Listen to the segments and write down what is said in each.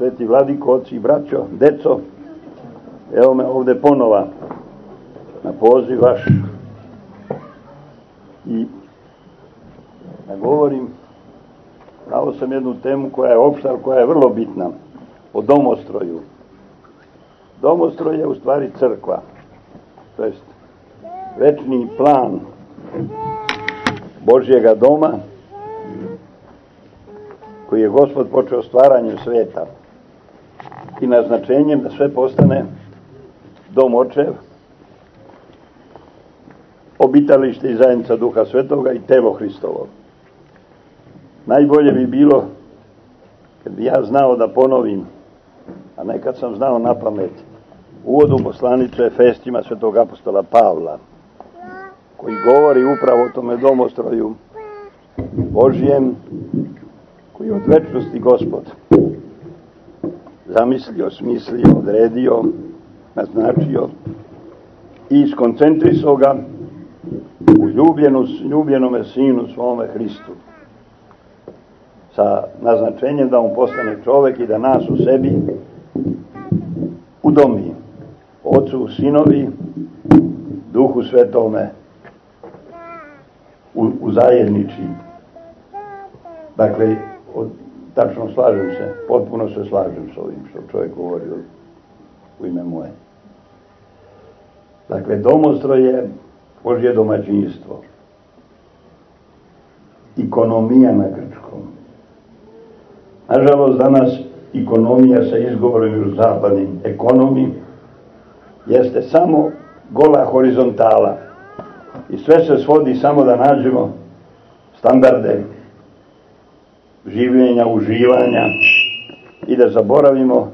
sveti vladiko, oci braćo, deco, evo me ovde ponova na poziv vaš i da govorim pravo sam jednu temu koja je opšta, koja je vrlo bitna o domostroju. Domostroj je u stvari crkva, to jest večni plan Božjega doma koji je gospod počeo stvaranjem sveta i naznačenjem da sve postane dom očev, obitalište i zajednica duha svetoga i telo Hristovo. Najbolje bi bilo kad bi ja znao da ponovim, a nekad sam znao na pamet, uvodu poslanice Efestima svetog apostola Pavla, koji govori upravo o tome domostroju Božijem, koji je od večnosti gospod zamislio, smislio, odredio, naznačio i skoncentrisao ga u ljubljenu, ljubljenome sinu svome Hristu sa naznačenjem da on postane čovek i da nas u sebi udomi ocu, sinovi, duhu svetome u, u zajedniči. Dakle, od, tačno slažem se, potpuno se slažem s ovim što čovjek govori u ime moje. Dakle, domostro je Božje domaćinstvo. Ekonomija na grčkom. Nažalost, danas ekonomija sa izgovorom u zapadnim ekonomi jeste samo gola horizontala i sve se svodi samo da nađemo standarde življenja, uživanja. I da zaboravimo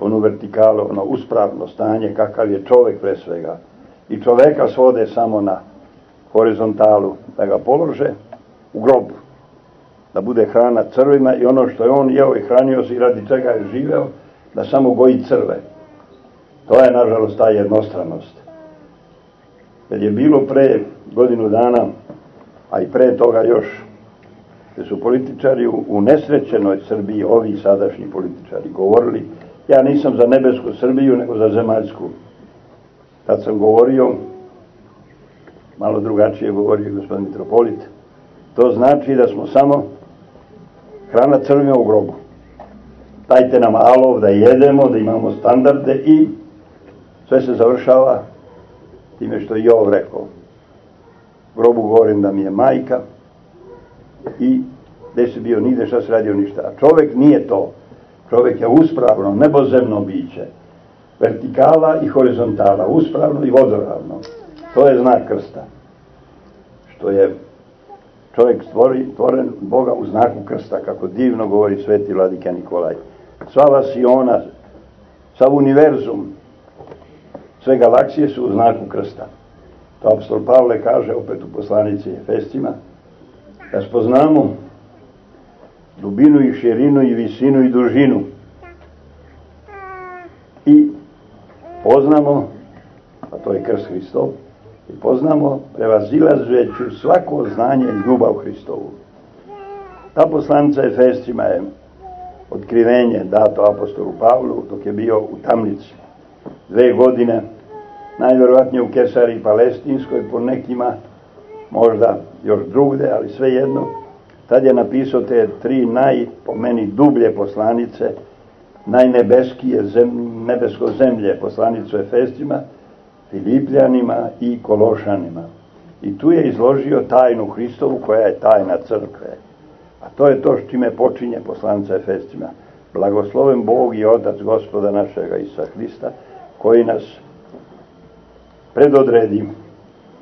onu vertikalu, ono uspravno stanje kakav je čovek pre svega. I čoveka svode samo na horizontalu da ga polože u grobu da bude hrana crvima i ono što je on jeo i hranio se i radi čega je živeo da samo goji crve. To je nažalost ta jednostranost. Kad je bilo pre godinu dana a i pre toga još gde su političari u, nesrećenoj Srbiji ovi sadašnji političari govorili ja nisam za nebesku Srbiju nego za zemaljsku Kad sam govorio, malo drugačije govorio gospodin Mitropolit, to znači da smo samo hrana crvima u grobu. Dajte nam alov da jedemo, da imamo standarde i sve se završava time što je Jov rekao. Grobu govorim da mi je majka i gde se bio nigde šta se radio ništa. A čovek nije to. Čovek je uspravno, nebozemno biće vertikala i horizontala, uspravno i vodoravno. To je znak krsta. Što je čovjek stvori, stvoren Boga u znaku krsta, kako divno govori sveti vladika Nikolaj. Sva vasiona, sav univerzum, sve galaksije su u znaku krsta. To apostol Pavle kaže opet u poslanici Efestima, da spoznamo dubinu i širinu i visinu i dužinu i poznamo, a to je krst Hristov, i poznamo prevazilazeću svako znanje i ljubav Hristovu. Ta poslanica Efescima je otkrivenje dato apostolu Pavlu dok je bio u tamnici dve godine, najverovatnije u Kesari Palestinskoj, po nekima možda još drugde, ali sve jedno. Tad je napisao te tri naj, po meni, dublje poslanice, najnebeskije zem, nebesko zemlje poslanicu Efestima, Filipljanima i Kološanima. I tu je izložio tajnu Hristovu koja je tajna crkve. A to je to čime počinje poslanica Efestima. Blagosloven Bog i Otac gospoda našega Isa Hrista, koji nas predodredi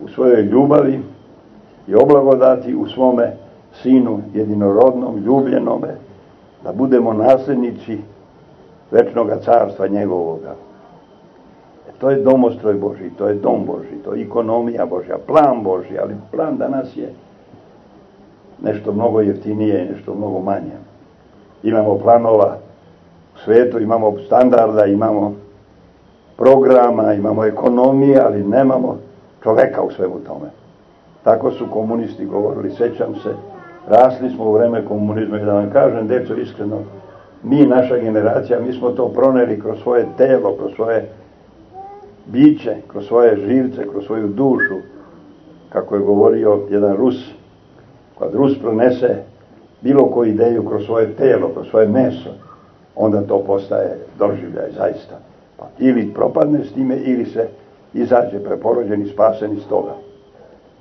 u svojoj ljubavi i oblagodati u svome sinu jedinorodnom, ljubljenome, da budemo naslednici večnoga carstva njegovoga. E, to je domostroj Boži, to je dom Boži, to je ekonomija Božja, plan Boži, ali plan danas je nešto mnogo jeftinije i nešto mnogo manje. Imamo planova u svetu, imamo standarda, imamo programa, imamo ekonomije, ali nemamo čoveka u svemu tome. Tako su komunisti govorili, sećam se, rasli smo u vreme komunizma i da vam kažem, deco, iskreno, mi, naša generacija, mi smo to proneli kroz svoje telo, kroz svoje biće, kroz svoje živce, kroz svoju dušu, kako je govorio jedan Rus, kad Rus pronese bilo koju ideju kroz svoje telo, kroz svoje meso, onda to postaje doživljaj zaista. Pa ili propadne s time, ili se izađe preporođen i spasen iz toga.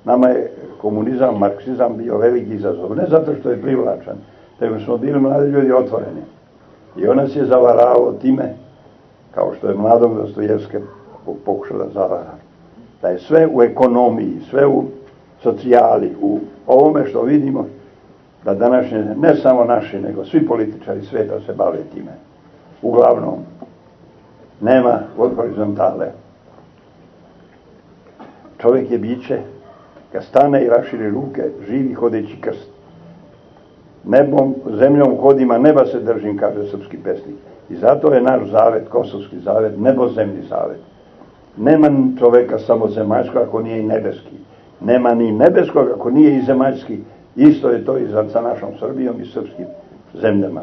Nama je komunizam, marksizam bio veliki izazov, ne zato što je privlačan, nego smo bili mladi ljudi otvoreni. I on nas je zavaravao time, kao što je mladog Dostojevske da zavara. Da je sve u ekonomiji, sve u socijali, u ovome što vidimo, da današnje, ne samo naši, nego svi političari sveta se bave time. Uglavnom, nema od horizontale. Čovjek je biće, kad stane i raširi ruke, živi hodeći krst. Nebom, zemljom hodima, neba se držim, kaže srpski pesnik. I zato je naš zavet, kosovski zavet, nebozemni zavet. Nema čoveka samo zemaljskog ako nije i nebeski. Nema ni nebeskog ako nije i zemaljski. Isto je to i za, našom Srbijom i srpskim zemljama.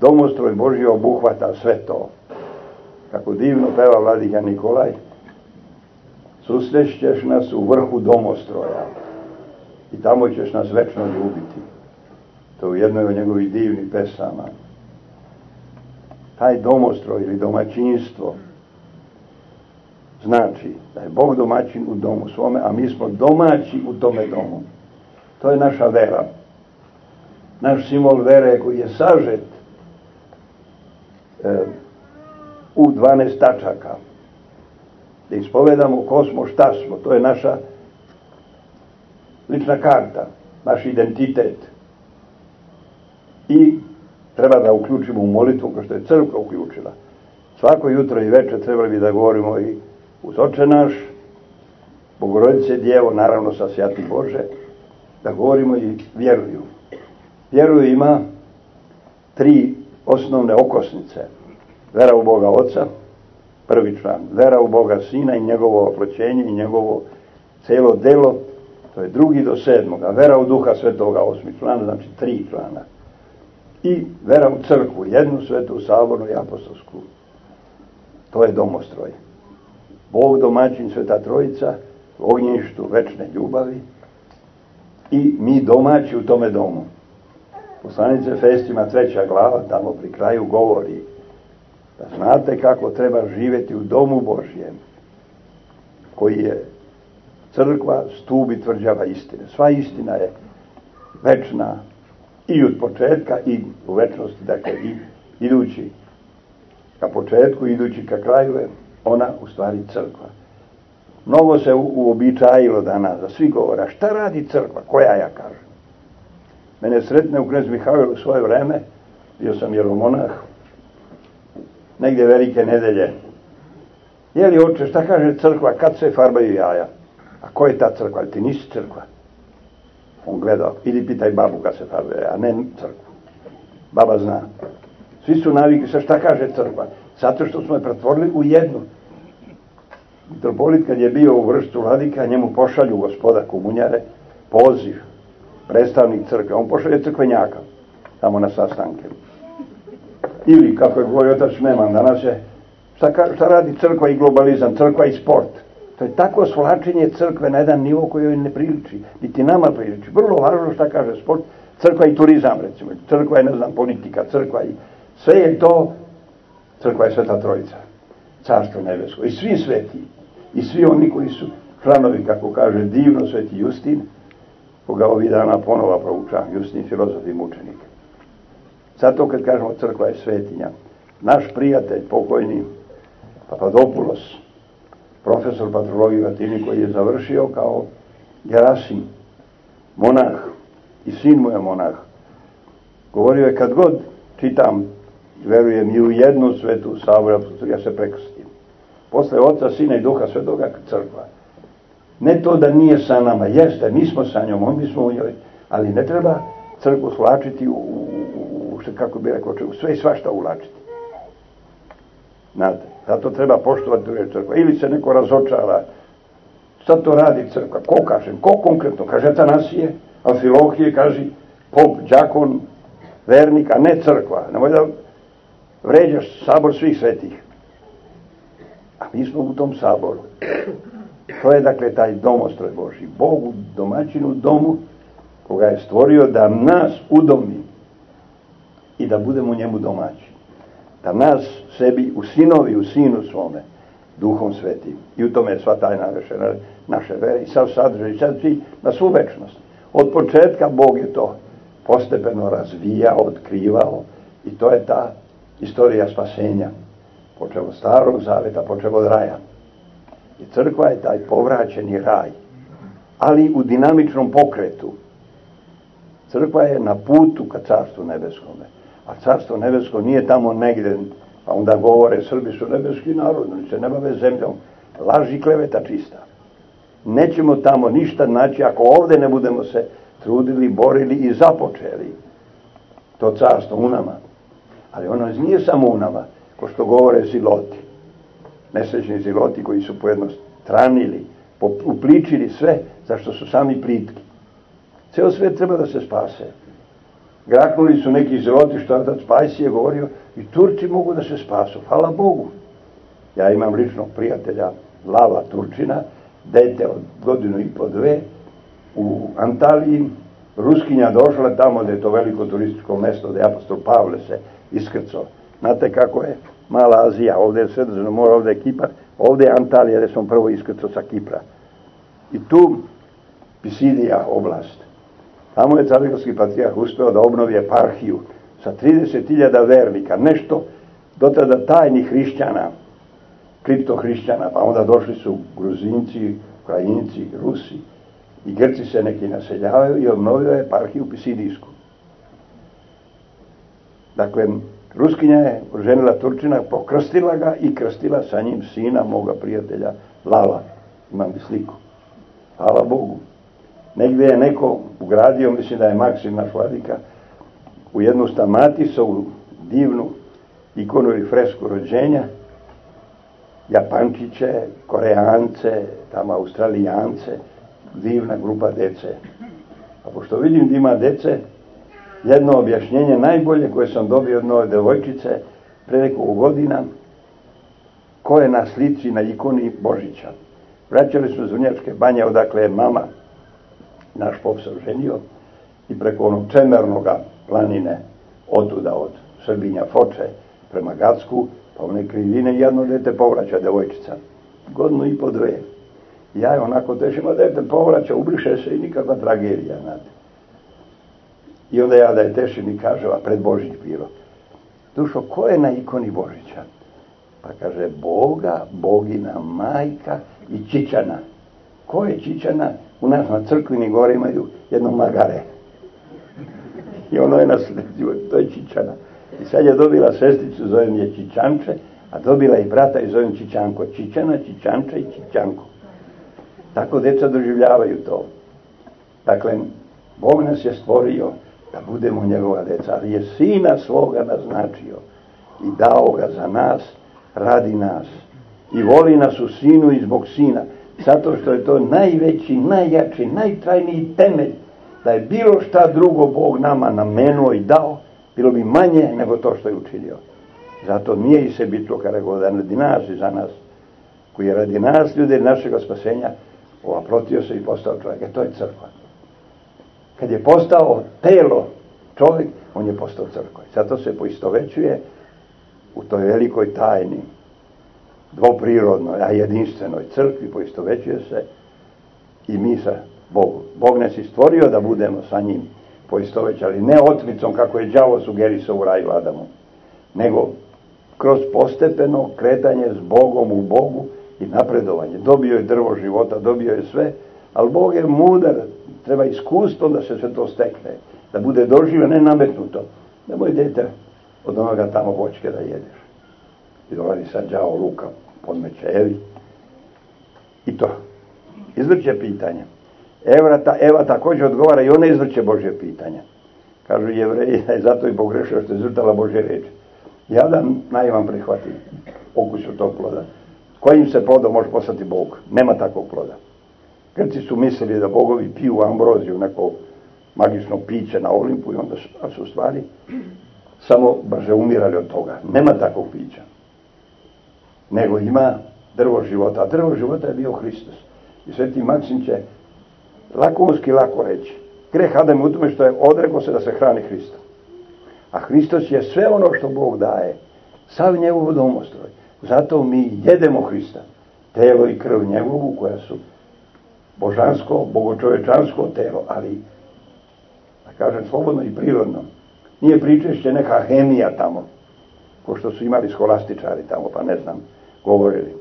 Domostroj Božji obuhvata sve to. Kako divno peva Vladika Nikolaj, susrećeš nas u vrhu domostroja i tamo ćeš nas večno ljubiti. To u jednoj od njegovih divnih pesama. Taj domostroj ili domaćinstvo znači da je Bog domaćin u domu svome, a mi smo domaći u tome domu. To je naša vera. Naš simbol vere koji je sažet e, u 12 tačaka. Da ispovedamo ko smo, šta smo. To je naša lična karta, naš identitet. I treba da uključimo u molitvu, kao što je crkva uključila. Svako jutro i večer trebali bi da govorimo i uz oče naš, Bogorodice Djevo, naravno sa Sjati Bože, da govorimo i vjeruju. Vjeruju ima tri osnovne okosnice. Vera u Boga Oca, prvi član. Vera u Boga Sina i njegovo oploćenje i njegovo celo delo, to je drugi do sedmoga. Vera u Duha Svetoga, osmi član, znači tri člana. I vera u crkvu, jednu svetu, sabornu i apostolsku. To je domostroj. Bog domaćin, sveta trojica, ognjištu večne ljubavi, i mi domaći u tome domu. Poslanice Festima treća glava tamo pri kraju govori da znate kako treba živjeti u domu Božjem koji je crkva stubi tvrđava istine. Sva istina je večna i od početka i u večnosti, dakle i idući ka početku, idući ka kraju je ona u stvari crkva. Mnogo se uobičajilo danas, da svi govora, šta radi crkva, koja ja kažem. Mene sretne u knez Mihajlu svoje vreme, bio sam jeromonah, negdje velike nedelje. Jeli oče, šta kaže crkva, kad se farbaju jaja? A ko je ta crkva? Ti nisi crkva. On gleda, idi pitaj babu kad se farbaju jaja, a ne crkvu. Baba zna. Svi su naviki sa šta kaže crkva. Zato što smo je pretvorili u jednu. Mitropolit kad je bio u vrstu vladika, njemu pošalju gospoda komunjare poziv, predstavnik crkve. On pošalje crkvenjaka tamo na sastanke. Ili, kako je govorio otac Neman, danas je, šta, šta radi crkva i globalizam, crkva i sport. To je tako svlačenje crkve na jedan nivo koji joj ne priliči, niti nama priliči. Vrlo važno šta kaže sport, crkva i turizam, recimo. Crkva je, ne znam, politika, crkva i sve je to, crkva je sveta trojica, carstvo nebesko. I svi sveti, i svi oni koji su članovi, kako kaže divno sveti Justin, koga ovih dana ponova proučavam, Justin filozof i mučenik. Zato kad kažemo crkva je svetinja, naš prijatelj, pokojni Papadopoulos, profesor patrologije Latini koji je završio kao Gerasim, monah, i sin mu je monah, govorio je kad god čitam, verujem i u jednu svetu sabora, ja se prekrstim. Posle Oca, Sina i Duha Svetoga crkva. Ne to da nije sa nama, jeste, mi smo sa njom, on smo u njoj, ali ne treba crkvu svlačiti u, u, u kako bi rekao, u sve i svašta ulačiti. Znate, zato treba poštovati tu crkva. Ili se neko razočara, šta to radi crkva, ko kaže, ko konkretno, kaže Atanasije, Afilohije, kaže pop, đakon, vernik, a ne crkva. Nemoj da vređaš sabor svih svetih. A mi smo u tom saboru. To je dakle taj domostroj Boži. Bogu domaćinu domu koga je stvorio da nas udomi i da budemo njemu domaći. Da nas sebi u sinovi, u sinu svome, duhom svetim. I u tome je sva tajna naše, naše vere i sav sadržaj i sad na svu večnost. Od početka Bog je to postepeno razvijao, otkrivao i to je ta istorija spasenja. Počeo od starog zaveta, počeo od raja. I crkva je taj povraćeni raj, ali u dinamičnom pokretu. Crkva je na putu ka carstvu nebeskome. A carstvo nebesko nije tamo negde, pa onda govore Srbi su nebeski narod, oni se ne bave zemljom. Laži kleveta čista. Nećemo tamo ništa naći ako ovde ne budemo se trudili, borili i započeli to carstvo u nama. Ali ono nije samo u nama, ko što govore ziloti. Nesrećni ziloti koji su pojednostranili, upličili sve, zašto su sami plitki. Ceo svet treba da se spase. Graknuli su neki ziloti što otac Pajsi je govorio i Turci mogu da se spasu. Hvala Bogu. Ja imam ličnog prijatelja Lava Turčina, dete od godinu i po dve, u Antaliji, Ruskinja došla tamo gde je to veliko turističko mesto, gde je apostol Pavle se iskrcao. Znate kako je mala Azija, ovde je sredozemno more, ovde je Kipar, ovde je Antalija, gde sam prvo iskrcao sa Kipra. I tu Pisidija oblast. Tamo je carigorski patrijarh uspeo da obnovi eparhiju sa 30.000 vernika, nešto do tada tajnih hrišćana, kriptohrišćana, pa onda došli su Gruzinci, Ukrajinci, Rusi, i Grci se neki naseljavaju i obnovio je parhiju Pisidijsku. Dakle, Ruskinja je ženila Turčina, pokrstila ga i krstila sa njim sina moga prijatelja Lala. Imam sliku. Hvala Bogu. Negdje je neko ugradio, mislim da je Maksim naš vladika, u jednu stamatisovu divnu ikonu ili fresku rođenja, Japančiće, Koreance, tamo Australijance, divna grupa dece. A pošto vidim da ima dece, jedno objašnjenje najbolje koje sam dobio od nove devojčice pre nekoliko godina, ko je na slici na ikoni Božića. Vraćali smo Zunjačke banje, odakle je mama, naš pop se ženio, i preko onog čemernoga planine, otuda od Srbinja Foče prema Gacku, pa one krivine jedno dete povraća devojčica. Godinu i po dve. Ja je onako tešim, a dete povraća, ubriše se i nikakva tragedija, znate. I onda ja da je tešim i kaže, a pred Božić bilo. Dušo, ko je na ikoni Božića? Pa kaže, Boga, Bogina, majka i Čičana. Ko je Čičana? U nas na crkvini gore imaju jedno magare. I ono je nasledio, to je Čičana. I sad je dobila sestricu, zovem je Čičanče, a dobila i brata i zovem Čičanko. Čičana, Čičanča i Čičanko. Tako deca doživljavaju to. Dakle, Bog nas je stvorio da budemo njegova deca, ali je sina svoga naznačio i dao ga za nas, radi nas. I voli nas u sinu i zbog sina. Zato što je to najveći, najjači, najtrajniji temelj da je bilo šta drugo Bog nama namenuo i dao, bilo bi manje nego to što je učinio. Zato nije i se bitlo kada go da radi nas i za nas, koji je radi nas, ljude našeg spasenja, oprotio se i postao čovjek. E to je crkva. Kad je postao telo čovjek, on je postao crkva. Zato se poistovećuje u toj velikoj tajni, dvoprirodnoj, a jedinstvenoj crkvi, poistovećuje se i mi sa Bogom. Bog nas je stvorio da budemo sa njim poistovećali, ne otmicom kako je đavo sugerisao u raju Adamu, nego kroz postepeno kretanje s Bogom u Bogu i napredovanje. Dobio je drvo života, dobio je sve, ali Bog je mudar, treba iskustvo da se sve to stekne, da bude doživio, ne nametnuto. Nemoj dete od onoga tamo voćke da jedeš. I dolazi sad džao luka, podmeće Evi. I to. Izvrće pitanja. Eva, ta, Eva također odgovara i ona izvrće Božje pitanja. Kažu jevreji je zato i pogrešio što je izvrtala Božje reči. Ja da najvam prihvati okusu tog ploda kojim se plodom može poslati Bog. Nema takvog ploda. Grci su mislili da bogovi piju ambroziju, neko magično piće na Olimpu i onda su, su stvari samo brže umirali od toga. Nema takvog pića. Nego ima drvo života. A drvo života je bio Hristos. I sveti Maksim će lakonski lako reći. Greh Adam u tome što je odrekao se da se hrani Hristom. A Hristos je sve ono što Bog daje. Sav njegov domostroj. Zato mi jedemo Hrista. Telo i krv njegovu koja su božansko, bogočovečansko telo, ali da kažem slobodno i prirodno. Nije pričešće neka hemija tamo, ko što su imali skolastičari tamo, pa ne znam, govorili.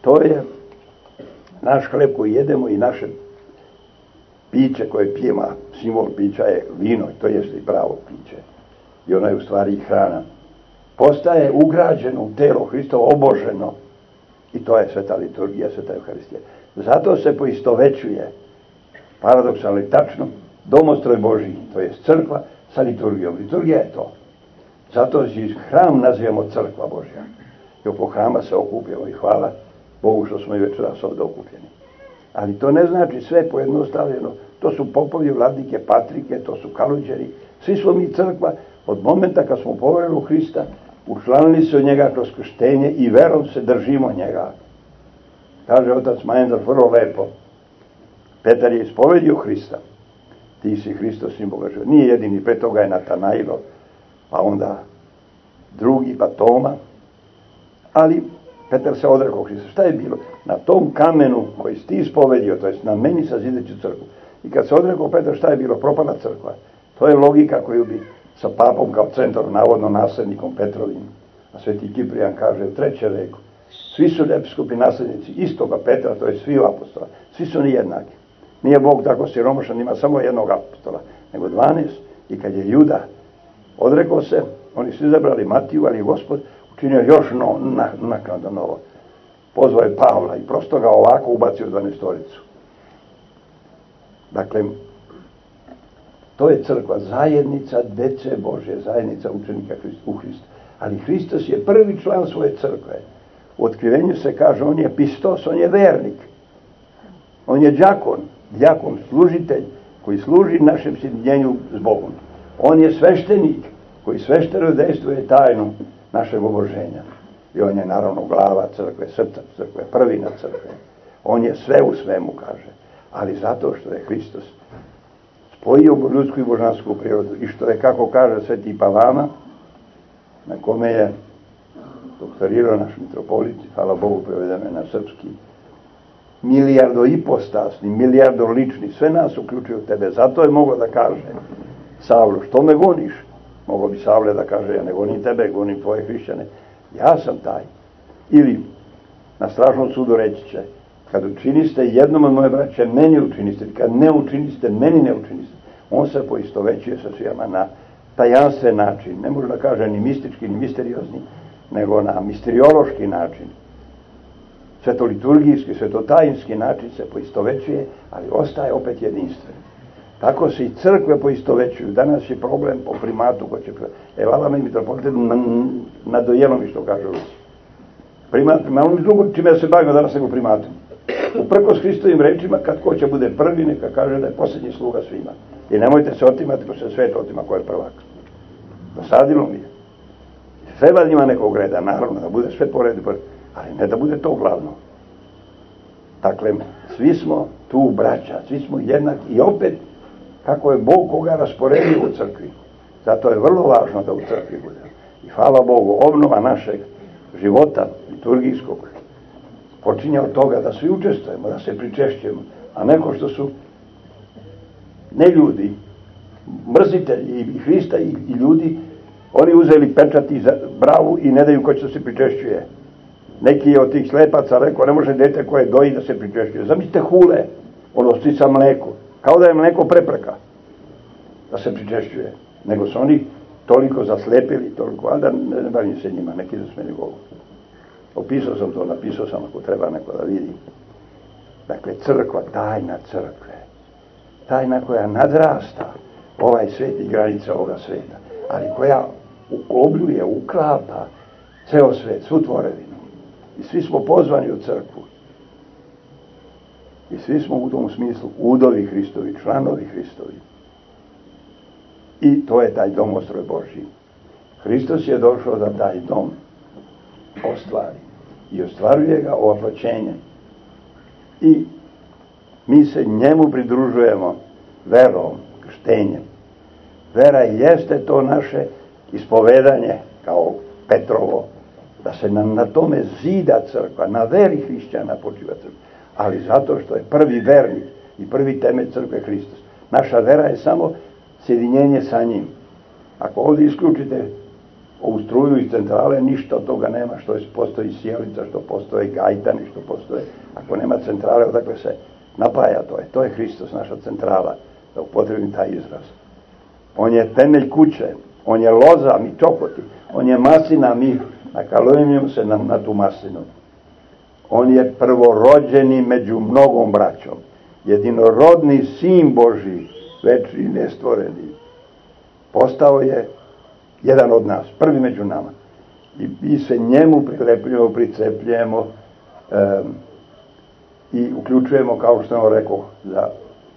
To je naš hleb koji jedemo i naše piće koje pijemo, simbol pića je vino, to je i pravo piće. I ono je u stvari hrana. Postaje ugrađeno u telo Hristovo, oboženo. I to je sveta liturgija, sveta Euharistija. Zato se poistovećuje, paradoksalno i tačno, domostroj Božiji, to je crkva sa liturgijom. Liturgija je to. Zato si hram nazivamo crkva Božja. I oko hrama se okupimo i hvala Bogu što smo i večeras ovdje okupljeni. Ali to ne znači sve pojednostavljeno. To su popovi, vladnike, patrike, to su kaluđeri. Svi smo mi crkva od momenta kad smo poverili u Hrista, učlanili se od njega kroz krštenje i verom se držimo njega. Kaže otac Majendar vrlo lepo. Petar je ispovedio Hrista. Ti si Hristos i Boga Nije jedini, pre toga je Natanailo, pa onda drugi, pa Toma. Ali Petar se odrekao Hrista. Šta je bilo? Na tom kamenu koji si ti ispovedio, to je na meni sa zideću crkvu. I kad se odrekao Petar, šta je bilo? Propala crkva. To je logika koju bi sa papom kao centrom, navodno nasljednikom Petrovim. A sveti Kiprijan kaže u trećem veku. Svi su episkopi nasljednici istoga Petra, to je svi apostola. Svi su ni jednaki. Nije Bog tako siromašan, ima samo jednog apostola, nego 12. I kad je Juda odrekao se, oni su izabrali Matiju, ali gospod učinio još no, na, naknadno novo. Pozvao je Pavla i prosto ga ovako ubacio u dvanestoricu. Dakle, to je crkva, zajednica dece Bože, zajednica učenika u Hristu. Ali Hristos je prvi član svoje crkve. U otkrivenju se kaže, on je pistos, on je vernik. On je džakon, djakon, služitelj, koji služi našem sjedinjenju s Bogom. On je sveštenik, koji svešteno dejstvuje tajnu našeg oboženja. I on je naravno glava crkve, srca crkve, prvina crkve. On je sve u svemu, kaže. Ali zato što je Hristos spojio ljudsku i božansku prirodu i što je, kako kaže sveti Pavama, na kome je doktorirao naš mitropolit, hvala Bogu prevedeme na srpski, milijardo ipostasni, milijardo lični, sve nas uključuju tebe. Zato je mogao da kaže Savlo, što me goniš? Mogo bi Savle da kaže, ja ne gonim tebe, gonim tvoje hrišćane. Ja sam taj. Ili na strašnom sudu reći će, kad učiniste jednom od moje braće, meni učiniste. Kad ne učiniste, meni ne učiniste. On se poistovećuje sa svijama na tajanstven način. Ne može da kaže ni mistički, ni misteriozni, nego na misteriološki način. Svetoliturgijski, svetotajinski način se poistovećuje, ali ostaje opet jedinstven. Tako se i crkve poistovećuju. Danas je problem po primatu ko će... Evo, vala mi mitropolitet na, na dojelom, što kažu Rusi. Primat, malo mi drugo čime se bavimo danas nego primatom. Uprkos Hristovim rečima, kad ko će bude prvi, neka kaže da je posljednji sluga svima. I nemojte se otimati, ko se svet otima, ko je prvak. Dosadilo mi je. Treba njima nekog reda, naravno, da bude sve po redu, ali ne da bude to glavno. Dakle, svi smo tu braća, svi smo jednaki i opet, kako je Bog koga rasporedio u crkvi. Zato je vrlo važno da u crkvi bude. I hvala Bogu, obnova našeg života liturgijskog počinje od toga da svi učestvujemo, da se pričešćujemo, a neko što su ne ljudi, mrzitelji i Hrista i, i ljudi, oni uzeli pečati za bravu i ne daju ko će da se pričešćuje. Neki je od tih slepaca rekao, ne može dete koje doji da se pričešćuje. Zamislite hule, ono sa mleko, kao da je mleko prepreka da se pričešćuje. Nego su oni toliko zaslepili, toliko, ali da ne, ne bavim se njima, neki da smeni govor. Opisao sam to, napisao sam ako treba neko da vidi. Dakle, crkva, tajna crkve. Tajna koja nadrasta ovaj svet i granice ovoga sveta. Ali koja ukobljuje, uklapa ceo svet, svu tvorevinu. I svi smo pozvani u crkvu. I svi smo u tom smislu udovi Hristovi, članovi Hristovi. I to je taj domostroj Božji. Hristos je došao da taj dom ostvari. I ostvaruje ga ovlačenjem. I mi se njemu pridružujemo verom, krštenjem. Vera jeste to naše ispovedanje kao Petrovo, da se na, na tome zida crkva, na veri hrišćana počiva crkva, ali zato što je prvi vernik i prvi temelj crkve Hristos. Naša vera je samo sjedinjenje sa njim. Ako ovdje isključite ovu struju iz centrale, ništa od toga nema, što postoji sjelica, što postoje gajtani, što postoje, ako nema centrale, odakle se napaja to je, to je Hristos, naša centrala, da upotrebim taj izraz. On je temelj kuće, on je loza, mi čokoti, on je masina, mi nakalujemo se na, na tu masinu. On je prvorođeni među mnogom braćom, jedinorodni sin Boži, večni nestvoreni. Postao je jedan od nas, prvi među nama. I mi se njemu prilepljujemo, pricepljujemo um, i uključujemo, kao što sam rekao, za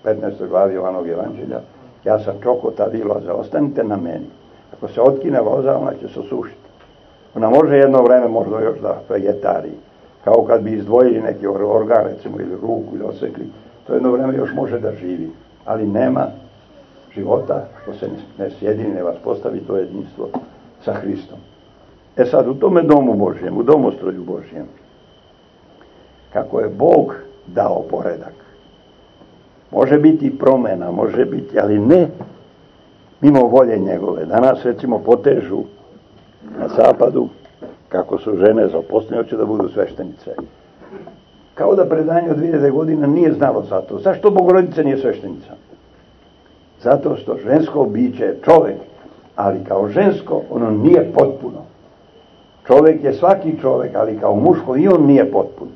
15. glavi Jovanog evanđelja, ja sam čokota vi loza, ostanite na meni. Ako se otkine loza, ona će se sušiti. Ona može jedno vreme možda još da vegetari, kao kad bi izdvojili neki organ, recimo, ili ruku, ili osekli, to jedno vreme još može da živi, ali nema života što se ne sjedini, ne vas postavi to jedinstvo sa Hristom. E sad, u tome domu Božjem, u domostroju Božjem, kako je Bog dao poredak, Može biti promena, može biti, ali ne mimo volje njegove. Danas recimo potežu na zapadu kako su žene zaposlene, hoće da budu sveštenice. Kao da predanje od 2000 godina nije znalo za to. Zašto Bogorodica nije sveštenica? Zato što žensko biće je čovek, ali kao žensko ono nije potpuno. Čovek je svaki čovek, ali kao muško i on nije potpun.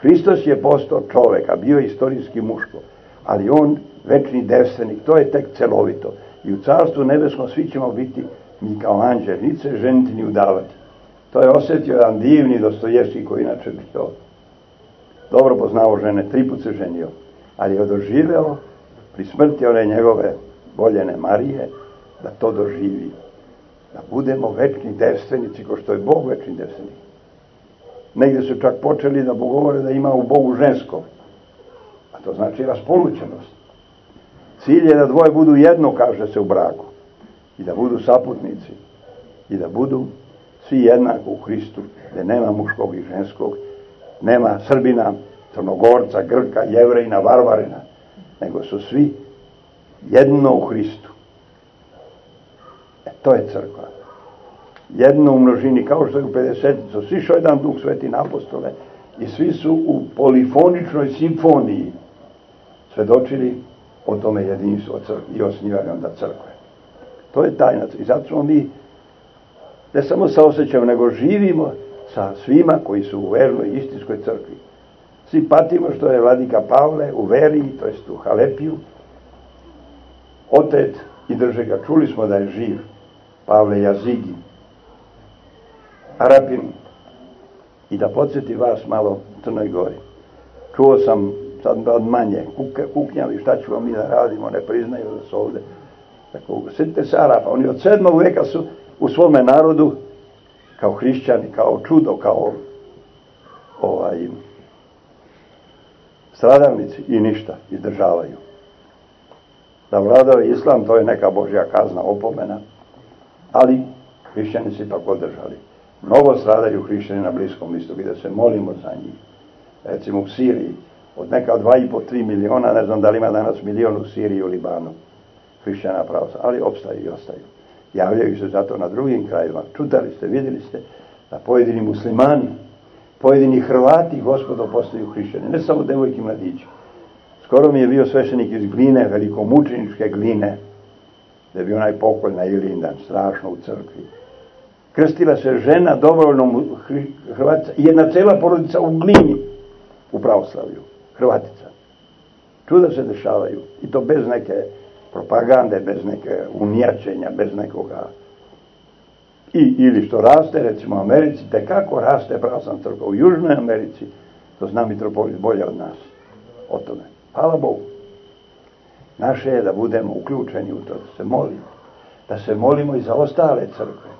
Hristos je postao čovek, a bio je istorijski muško ali on večni devstvenik, to je tek celovito. I u carstvu nebeskom svi ćemo biti mi kao anđel, ni se ženiti ni udavati. To je osjetio jedan divni Dostojevski koji inače bi to dobro poznao žene, tri put se ženio, ali je doživeo pri smrti one njegove voljene Marije da to doživi. Da budemo večni devstvenici, ko što je Bog večni devstvenik. Negde su čak počeli da govore da ima u Bogu žensko, A to znači raspolućenost. Cilj je da dvoje budu jedno, kaže se u braku. I da budu saputnici. I da budu svi jednako u Hristu. Da nema muškog i ženskog. Nema Srbina, Crnogorca, Grka, Jevrejna, Varvarina. Nego su svi jedno u Hristu. E, to je crkva. Jedno u množini, kao što je u 50. Svi što jedan duh sveti na apostole i svi su u polifoničnoj simfoniji svedočili o tome jedinstvu i osnivanje onda crkve. To je tajna. I zato smo mi ne samo saosećamo, nego živimo sa svima koji su u vernoj istinskoj crkvi. Svi patimo što je vladika Pavle u veri, to jest u Halepiju, otet i drže ga. Čuli smo da je živ. Pavle Jazigi. Arapin. I da podsjeti vas malo Crnoj Gori. Čuo sam sad od manje kuknjali, šta ćemo mi da radimo, ne priznaju da su ovde. Tako, sjetite se Arapa, oni od sedmog veka su u svome narodu, kao hrišćani, kao čudo, kao ovaj, stradalnici i ništa, izdržavaju. Da vladao islam, to je neka božja kazna, opomena, ali hrišćani se ipak održali. Mnogo stradaju hrišćani na Bliskom istoku i da se molimo za njih. Recimo u Siriji, od neka dva i po, tri miliona, ne znam da li ima danas milion u Siriji u Libanu, hrišćana pravca, ali opstaju i ostaju. Javljaju se zato na drugim krajima. Čutali ste, vidjeli ste da pojedini muslimani, pojedini Hrvati, gospodo, postaju hrišćani, ne samo devojki mladići. Skoro mi je bio sveštenik iz gline, velikomučeničke gline, da bio onaj pokolj na Ilindan, strašno u crkvi. Krstila se žena dobrovoljnom Hrvatica, jedna cela porodica u glini u pravoslavlju. Hrvatica. Čuda se dešavaju i to bez neke propagande, bez neke unijačenja, bez nekoga i, ili što raste, recimo u Americi, te kako raste pravoslavna crkva u Južnoj Americi, to zna mitropolit bolje od nas o tome. Hvala Bogu. Naše je da budemo uključeni u to, da se molimo, da se molimo i za ostale crkve,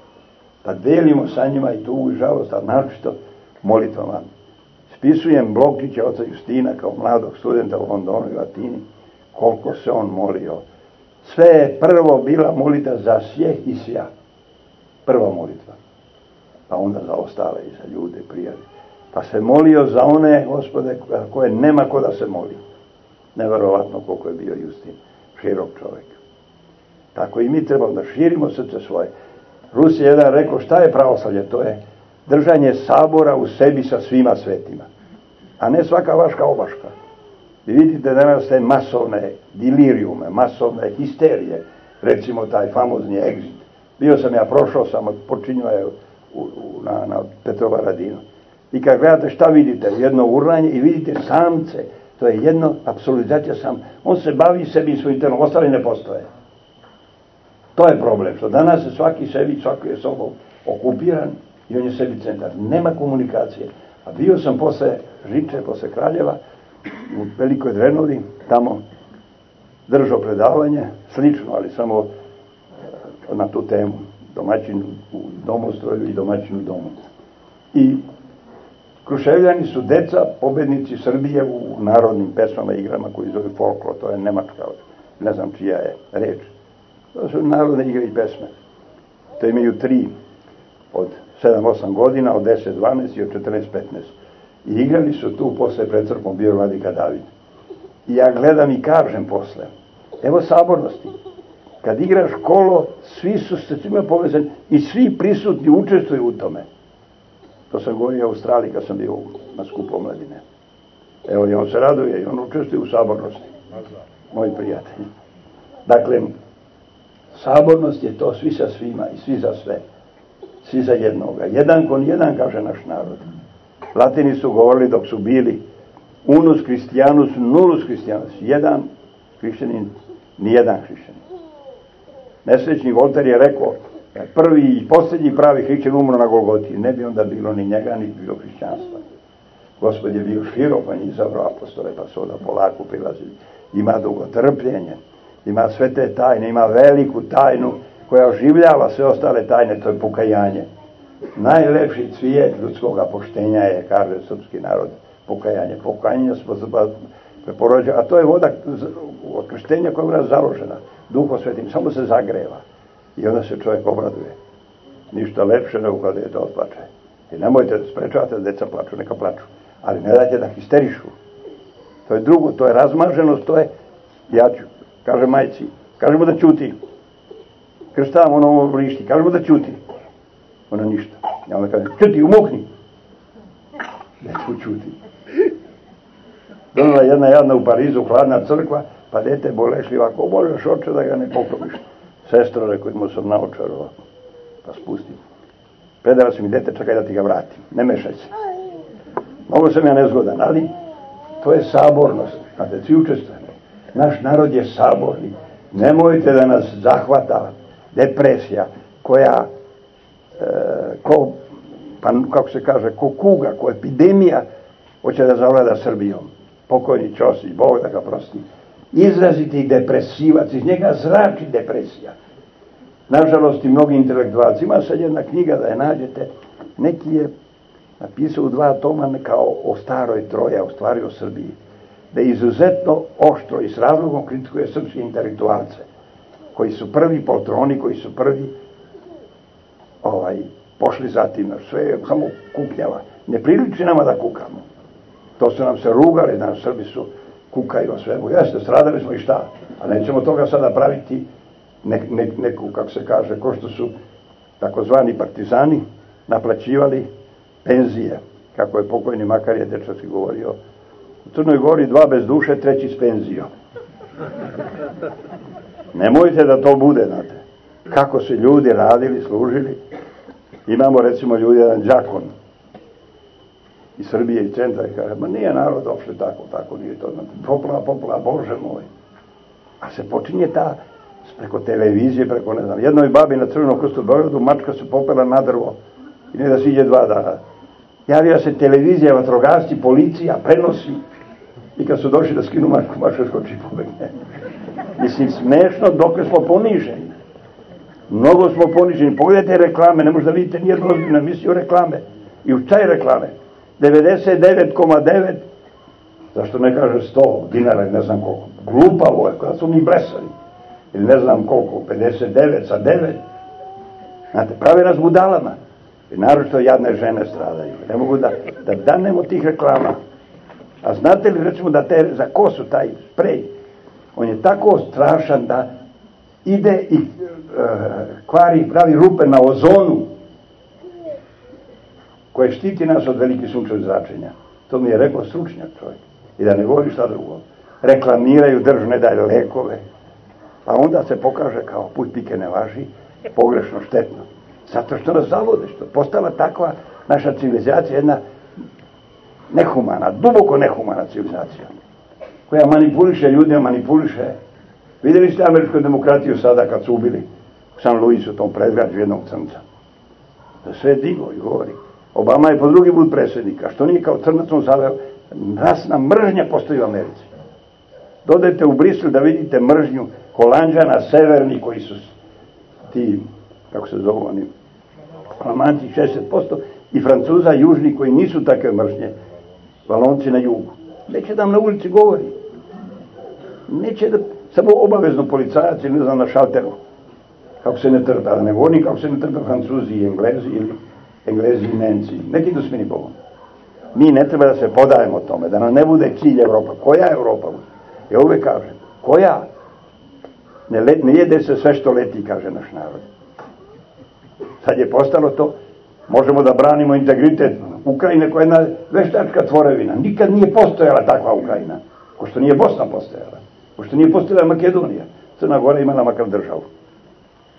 da delimo sa njima i tu i žalost, a naročito molitvama. Spisujem Blokčića oca Justina kao mladog studenta u Londonu i Latini, koliko se on molio. Sve je prvo bila molita za sjeh i sja. Prva molitva. Pa onda za ostale i za ljude, prijatelje. Pa se molio za one, gospode, koje nema ko da se moli. Neverovatno koliko je bio Justin. Širok čovjek. Tako i mi trebamo da širimo srce svoje. Rus je jedan rekao šta je pravoslavlje? To je držanje sabora u sebi sa svima svetima. A ne svaka vaška obaška. Vi vidite danas te masovne dilirijume, masovne histerije. Recimo taj famozni exit. Bio sam ja, prošao sam, počinjao je u, u, na, na Petrova Radinu. I kad gledate šta vidite, jedno urlanje i vidite samce, to je jedno apsolizacija sam. On se bavi sebi svojim telom, ostali ne postoje. To je problem, što danas se svaki sebi, svaki je sobom okupiran i on je sebi centar. Nema komunikacije. A bio sam posle Žiče, posle Kraljeva, u Velikoj Drenovi, tamo držao predavanje, slično, ali samo e, na tu temu, domaćin u domostroju i domaćin u domu. I Kruševljani su deca, pobednici Srbije u narodnim pesmama i igrama koji zove folklor, to je nemačka, ne znam čija je reč. To su narodne igre i pesme. To imaju tri od 7-8 godina, od 10-12 i od 14-15. I igrali su tu posle pred crkvom bio vladika David. I ja gledam i kažem posle, evo sabornosti, kad igraš kolo, svi su se svima povezani i svi prisutni učestvuju u tome. To sam govorio u Australiji kad sam bio na skupu mladine. Evo i on se raduje i on učestvuje u sabornosti. Moj prijatelj. Dakle, sabornost je to svi sa svima i svi za sve. Svi za jednoga. Jedan kon jedan, kaže naš narod. Latini su govorili dok su bili unus kristijanus, nulus kristijanus. Jedan hrišćanin, nijedan hrišćanin. Nesrećni Volter je rekao, prvi i posljednji pravi hrišćan umro na Golgoti. Ne bi onda bilo ni njega, ni bilo hrišćanstva. Gospod je bio širok, on je izabrao apostole, pa su onda polako prilazili. Ima dugo trpljenje, ima sve te tajne, ima veliku tajnu koja oživljava sve ostale tajne, to je pokajanje. Najlepši cvijet ljudskog poštenja je, kaže srpski narod, pokajanje. Pokajanje smo preporođa, a to je voda od krštenja koja je u nas založena, duho svetim, samo se zagreva. I onda se čovjek obraduje. Ništa lepše nego kada je to odplače. I nemojte da sprečavate da deca plaču, neka plaču. Ali ne dajte da histerišu. To je drugo, to je razmaženost, to je, ja ću, kaže majci, kažemo da ćuti. Krstavam ono vrišti, kažemo da ćuti. Ona ništa. Ja onda kažem, ćuti, umukni. Dete ćuti. Donala jedna jadna u Parizu, hladna crkva, pa dete bolešljiva, ako možeš oče da ga ne poklopiš. Sestra, rekao, imao sam naočar ovako, pa spustim. Predala sam mi dete, čekaj da ti ga vratim. Ne mešaj se. Mogu sam ja nezgodan, ali to je sabornost. Znate, svi učestvujemo. Naš narod je saborni. Nemojte da nas zahvata depresija koja ko, pa kako se kaže, ko kuga, ko epidemija hoće da zavlada Srbijom. Pokojni Ćosić, Bog da ga prosti izraziti depresivac, iz njega zrači depresija. Nažalost i mnogi intelektualci, ima sad jedna knjiga da je nađete, neki je napisao u dva toma kao o staroj troje, u stvari o Srbiji, da je izuzetno oštro i s razlogom kritikuje srpske intelektualce, koji su prvi poltroni, koji su prvi ovaj, pošli zatim na sve, samo kuknjava. Ne priliči nama da kukamo. To su nam se rugali, da Srbi su kukaju o svemu. Jeste, stradali smo i šta? A nećemo toga sada praviti ne, ne, neku, kako se kaže, ko što su takozvani partizani naplaćivali penzije, kako je pokojni Makar je dečaci govorio. U Crnoj Gori dva bez duše, treći s penzijom. Nemojte da to bude, znate. Kako se ljudi radili, služili. Imamo recimo ljudi jedan džakon, i Srbije i centra i kaže, ma nije narod uopšte tako, tako nije to. Popla, popla, Bože moj. A se počinje ta, preko televizije, preko ne znam, jednoj babi na Crvenom krstu Beogradu, mačka se popela na drvo i ne da siđe dva dana. Javija se televizija, vatrogasci, policija, prenosi. I kad su došli da skinu mačku, mačka skoči pobegne. Mislim, smešno dok smo poniženi. Mnogo smo poniženi. Pogledajte reklame, ne možete da vidite nijednu ozbiljnu emisiju reklame. I u čaj reklame. 99,9 zašto ne kaže 100 dinara ne znam koliko. Glupavo je, kada su mi blesali. Ili ne znam koliko, 59 sa 9. Znate, pravi nas budalama. I naročito jadne žene stradaju. Ne mogu da, da danemo tih reklama. A znate li recimo da te, za kosu taj sprej, on je tako strašan da ide i e, kvari pravi rupe na ozonu koje štiti nas od velikih sunčevih zračenja. To mi je rekao stručnjak čovjek. I da ne govori šta drugo. Reklamiraju držne daje lekove. Pa onda se pokaže kao put pike ne važi, pogrešno, štetno. Zato što nas zavode, što postala takva naša civilizacija, jedna nehumana, duboko nehumana civilizacija, koja manipuliše ljudima, manipuliše. Vidjeli ste američku demokratiju sada kad su ubili u San Luisu, tom predgrađu jednog crnca. Da sve digo i govori. Obama je po drugi put predsjednika, što nije kao crnac on zaveo, rasna mržnja postoji u Americi. Dodajte u Brisel da vidite mržnju Holandžana, severni koji su ti, kako se zovu oni, flamanci 60% i Francuza južni koji nisu takve mržnje, valonci na jugu. Neće da nam na ulici govori. Neće da, samo obavezno policajac ili ne znam na šalteru. Kako se ne trda, da ne govorim kako se ne trda Francuzi i Englezi ili Englezi i Nemci. Neki do smini Bogom. Mi ne treba da se podajemo tome, da nam ne bude cilj Evropa. Koja Evropa? Ja uvek kažem, koja? Ne, let, ne jede se sve što leti, kaže naš narod. Sad je postalo to, možemo da branimo integritet Ukrajine koja je jedna veštačka tvorevina. Nikad nije postojala takva Ukrajina. Ko što nije Bosna postojala. Ko što nije postojala Makedonija. Crna Gora imala makar državu.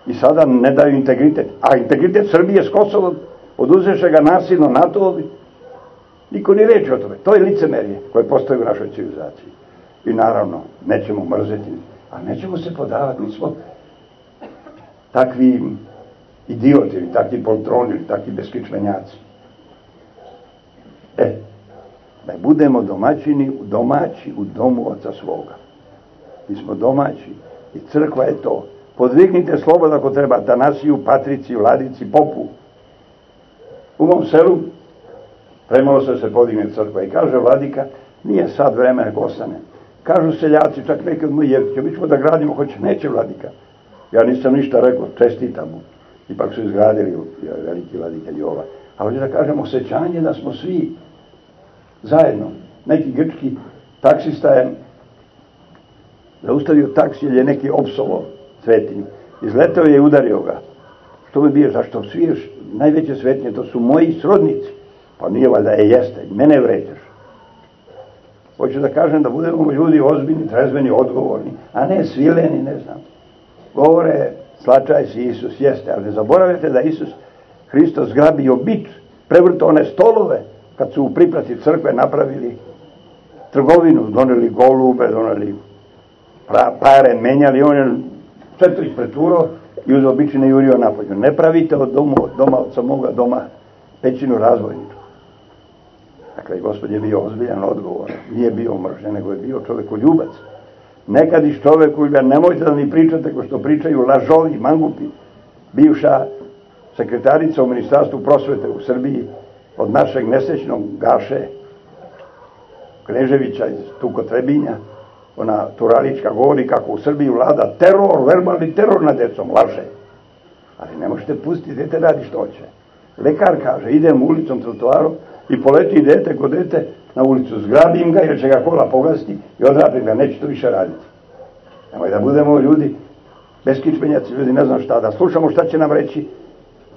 I sada ne daju integritet. A integritet Srbije s Kosovom oduzeše ga nasilno NATO Niko ni reči o tome. To je licemerje koje postoji u našoj civilizaciji. I naravno, nećemo mrzeti, a nećemo se podavati. Mi smo takvi idioti, takvi poltroni, takvi beskičmenjaci. E, da budemo domaćini, domaći u domu oca svoga. Mi smo domaći i crkva je to. Podvignite slobodno ako treba Tanasiju, Patrici, Vladici, Popu. U mom selu premalo se se podigne crkva i kaže vladika, nije sad vreme nek ostane. Kažu seljaci, čak neki od mojih jevike, mi ćemo da gradimo, hoće, neće vladika. Ja nisam ništa rekao, čestitam mu. Ipak su izgradili veliki vladika Jova. A hoće da kažemo osjećanje da smo svi zajedno. Neki grčki taksista je zaustavio taksi jer je neki opsovo svetinju. Izletao je i udario ga. Što mi bio, zašto sviješ najveće svetnje, to su moji srodnici. Pa nije valjda, e jeste, mene vređaš. Hoću da kažem da budemo ljudi ozbiljni, trezveni, odgovorni, a ne svileni, ne znam. Govore, slačaj si Isus, jeste, ali ne zaboravite da Isus Hristos zgrabio bit, prevrto one stolove, kad su u priprati crkve napravili trgovinu, doneli golube, doneli pare, menjali, on je sve to ispreturo i uz običine jurio napolju. Ne pravite od doma, doma od samoga doma pećinu razvojničku. Dakle, gospod je bio ozbiljan odgovor. Nije bio mržen, nego je bio čovekoljubac. Nekad iz čovekoljubac, nemojte da mi pričate ko što pričaju lažovi, mangupi. Bivša sekretarica u Ministarstvu prosvete u Srbiji od našeg nesrećnog Gaše Kneževića iz Tuko Trebinja, ona Turalička govori kako u Srbiji vlada teror, verbalni teror na decom, laže. Ali ne možete pustiti, dete radi što hoće. Lekar kaže, idem ulicom, trotoarom i poleti dete kod dete na ulicu, zgrabim ga jer će ga kola pogasiti i odrapim ga, neće to više raditi. Nemoj da budemo ljudi beskičmenjaci, ljudi ne znam šta, da slušamo šta će nam reći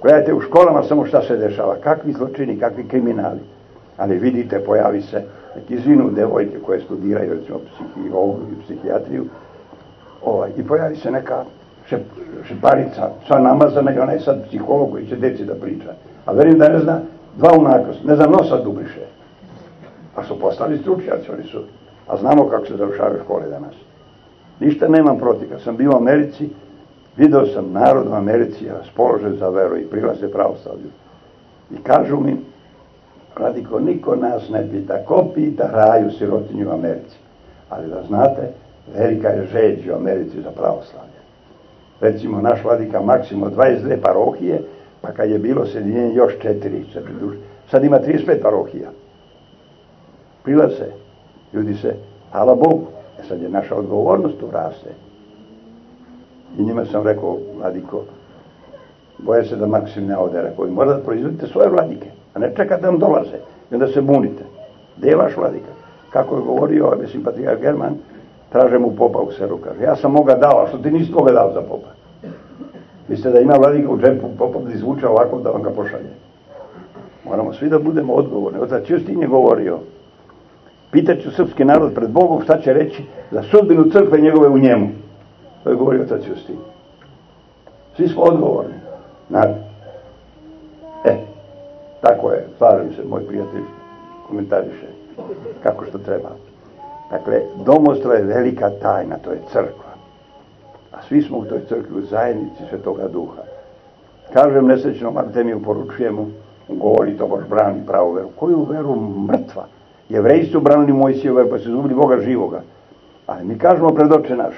Gledajte u školama samo šta se dešava, kakvi zločini, kakvi kriminali. Ali vidite, pojavi se izvinu devojke koje studiraju, recimo, psihologiju i psihijatriju, ovaj, i pojavi se neka šep, šeparica, sva namazana i ona je sad psiholog koji će deci da priča. A verim da ne zna dva unakost, ne zna nosa da ubriše. A su postali stručnjaci, oni su, a znamo kako se završavaju škole danas. Ništa nemam protiv, kad sam bio u Americi, Video sam narod u Americi raspoložen za veru i prilaze pravoslavlju. I kažu mi, radiko, niko nas ne pita, ko pita raju sirotinju u Americi. Ali da znate, velika je žeđ u Americi za pravoslavlje. recimo naš vladika Maksimo 22 parohije, pa kad je bilo sjedinjenje još četiri Sad ima 35 parohija. Prilaze. Ljudi se, hvala Bogu. E sad je naša odgovornost tu raste. I njima sam rekao, vladiko, boje se da Maksim ne ode. Rekao, mora da proizvodite svoje vladike, a ne čekate da vam dolaze. I onda se bunite. Gde je vaš vladika? Kako je govorio, mislim, patrijar German, traže mu popa u seru, kaže, ja sam moga dao, a što ti nisi koga dao za popa? Mislite da ima vladika u džepu, popa da izvuče ovako da vam ga pošalje. Moramo svi da budemo odgovorni. Otac Justin je govorio, pitaću srpski narod pred Bogom šta će reći za sudbinu crkve njegove u njemu. To je govorio otac Justin. Svi smo odgovorni. Znate? Tako je, slažem se, moj prijatelj komentariše kako što treba. Dakle, domostro je velika tajna, to je crkva. A svi smo u toj crkvi u zajednici Svetoga Duha. Kažem nesrećnom Artemiju poručujemo, govori to baš brani pravu veru. Koju veru mrtva? Jevreji su branili Mojsiju veru, pa su izgubili Boga živoga. Ali mi kažemo pred oče naš,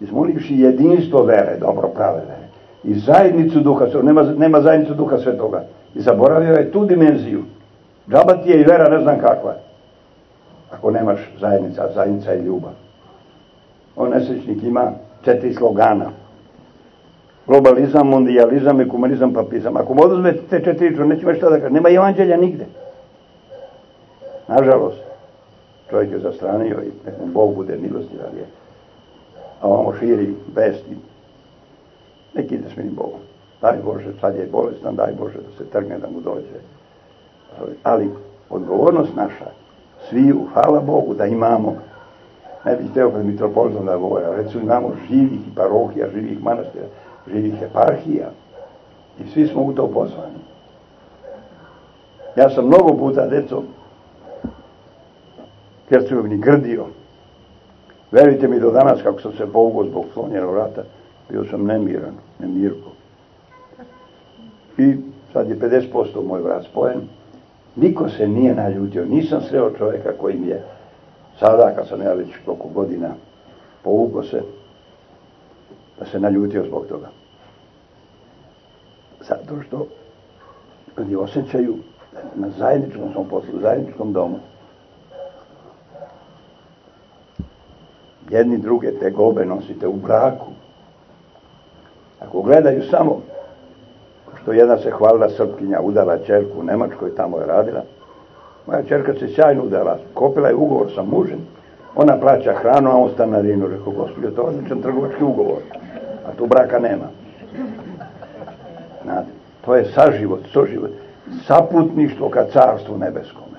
izmolivši jedinstvo vere, dobro prave vere, i zajednicu duha, nema, nema zajednicu duha svetoga. I zaboravio je tu dimenziju. Džaba ti je i vera ne znam kakva. Ako nemaš zajednica, zajednica i ljubav. On nesrećnik ima četiri slogana. Globalizam, mondializam, ekumenizam, papizam. Ako mu oduzmete te četiri, neće me šta da kaže. Nema evanđelja nigde. Nažalost, čovjek je zastranio i nekom Bog bude milosti, ali je. A ovamo širi vesti. Neki ide s minim Bogom. Daj Bože, sad je bolestan, daj Bože da se trgne, da mu dođe. Ali odgovornost naša, sviju, hvala Bogu da imamo, ne bih hteo pred mitropolitom da govore, recimo imamo živih parohija, živih manastira, živih eparhija i svi smo u to pozvani. Ja sam mnogo puta, deco, Hercegovini grdio. Verujte mi do danas kako sam se povukao zbog slonjenog rata, bio sam nemiran, nemirko. I sad je 50% moj vrat spojen. Niko se nije naljutio. Nisam sreo čovjeka koji mi je sada, kad sam ja već koliko godina povukao se, da se naljutio zbog toga. Zato što ljudi osjećaju na zajedničkom svom poslu, u zajedničkom domu, jedni druge te gobe nosite u braku. Ako gledaju samo što jedna se hvalila Srpkinja, udala čerku u Nemačkoj, tamo je radila. Moja čerka se sjajno udala, kopila je ugovor sa mužem, ona plaća hranu, a on stanarinu, rekao, gospođo, to je odličan trgovački ugovor, a tu braka nema. Znate, to je saživot, soživot, saputništvo ka carstvu nebeskome.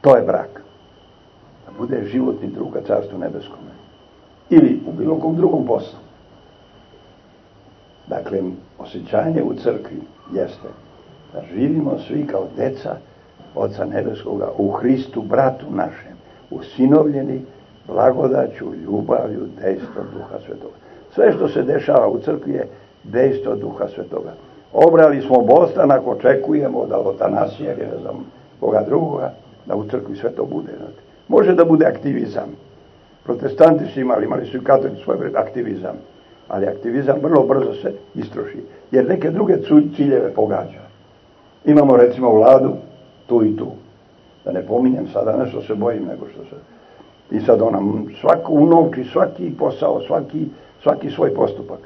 To je brak. Da bude životni drug ka carstvu nebeskome. Ili u bilo kom drugom poslu. Dakle, osjećanje u crkvi jeste da živimo svi kao deca Oca Nebeskoga u Hristu, bratu našem, usinovljeni blagodaću, ljubavlju, dejstvo Duha Svetoga. Sve što se dešava u crkvi je dejstvo Duha Svetoga. Obrali smo Bostan ako očekujemo od Tanasija ili ne znam koga drugoga, da u crkvi sve to bude. Znate. Može da bude aktivizam. Protestanti su imali, imali su i katolici svoj aktivizam ali aktivizam vrlo brzo se istroši, jer neke druge ciljeve pogađa. Imamo recimo vladu tu i tu. Da ne pominjem sada nešto se bojim nego što se... I sad ona svaku unovči, svaki posao, svaki, svaki svoj postupak.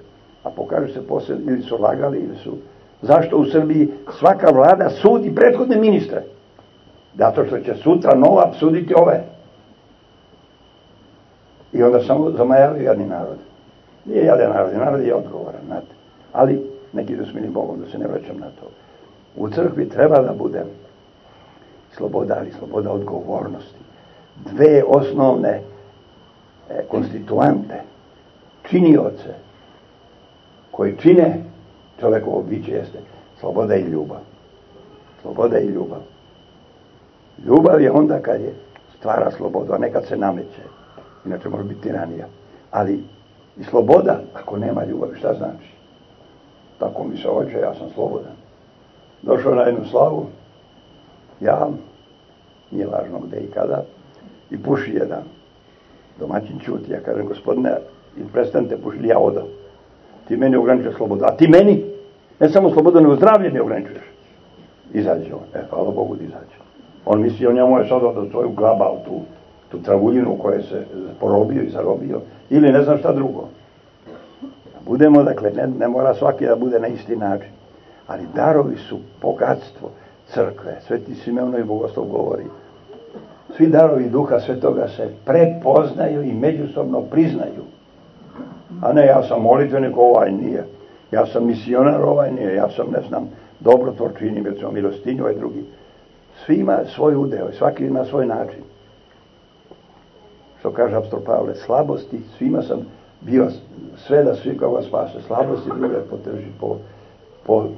A pokaže se poslije, ili su lagali, ili su... Zašto u Srbiji svaka vlada sudi prethodne ministre? Zato što će sutra nova suditi ove. I onda samo zamajali jedni narod. Nije jadan narod, narod je odgovoran, znate. Ali, neki da smili Bogom, da se ne vraćam na to. U crkvi treba da bude sloboda, ali sloboda odgovornosti. Dve osnovne e, konstituante, činioce, koji čine čovekovo biće jeste sloboda i ljubav. Sloboda i ljubav. Ljubav je onda kad je stvara slobodu, a nekad se nameće. Inače može biti tiranija. Ali i sloboda, ako nema ljubavi, šta znači? Tako mi se ođe, ja sam slobodan. Došao na jednu slavu, ja, nije važno gde i kada, i puši jedan domaćin čuti. Ja kažem, gospodine, i prestanite pušiti, ja odam. Ti meni ograničuješ slobodu. A ti meni, ne samo slobodu, nego zdravlje mi ograničuješ. Izađe on. E, hvala Bogu da izađe. On misli, on njemu je sad da svoju glabal, tu, tu travuljinu koje se porobio i zarobio. Ili ne znam šta drugo. Budemo, dakle, ne, ne mora svaki da bude na isti način. Ali darovi su bogatstvo crkve. Sveti Simeono i Bogoslov govori. Svi darovi duha svetoga se prepoznaju i međusobno priznaju. A ne, ja sam molitvenik, ovaj nije. Ja sam misionar, ovaj nije. Ja sam, ne znam, dobrotvor činim, recimo milostinju, ovaj drugi. Svi ima svoj udeo, svaki ima svoj način. Što kaže apostol Pavle, slabosti, svima sam bio sve da svi koga spase, slabosti druge potrži, po, po,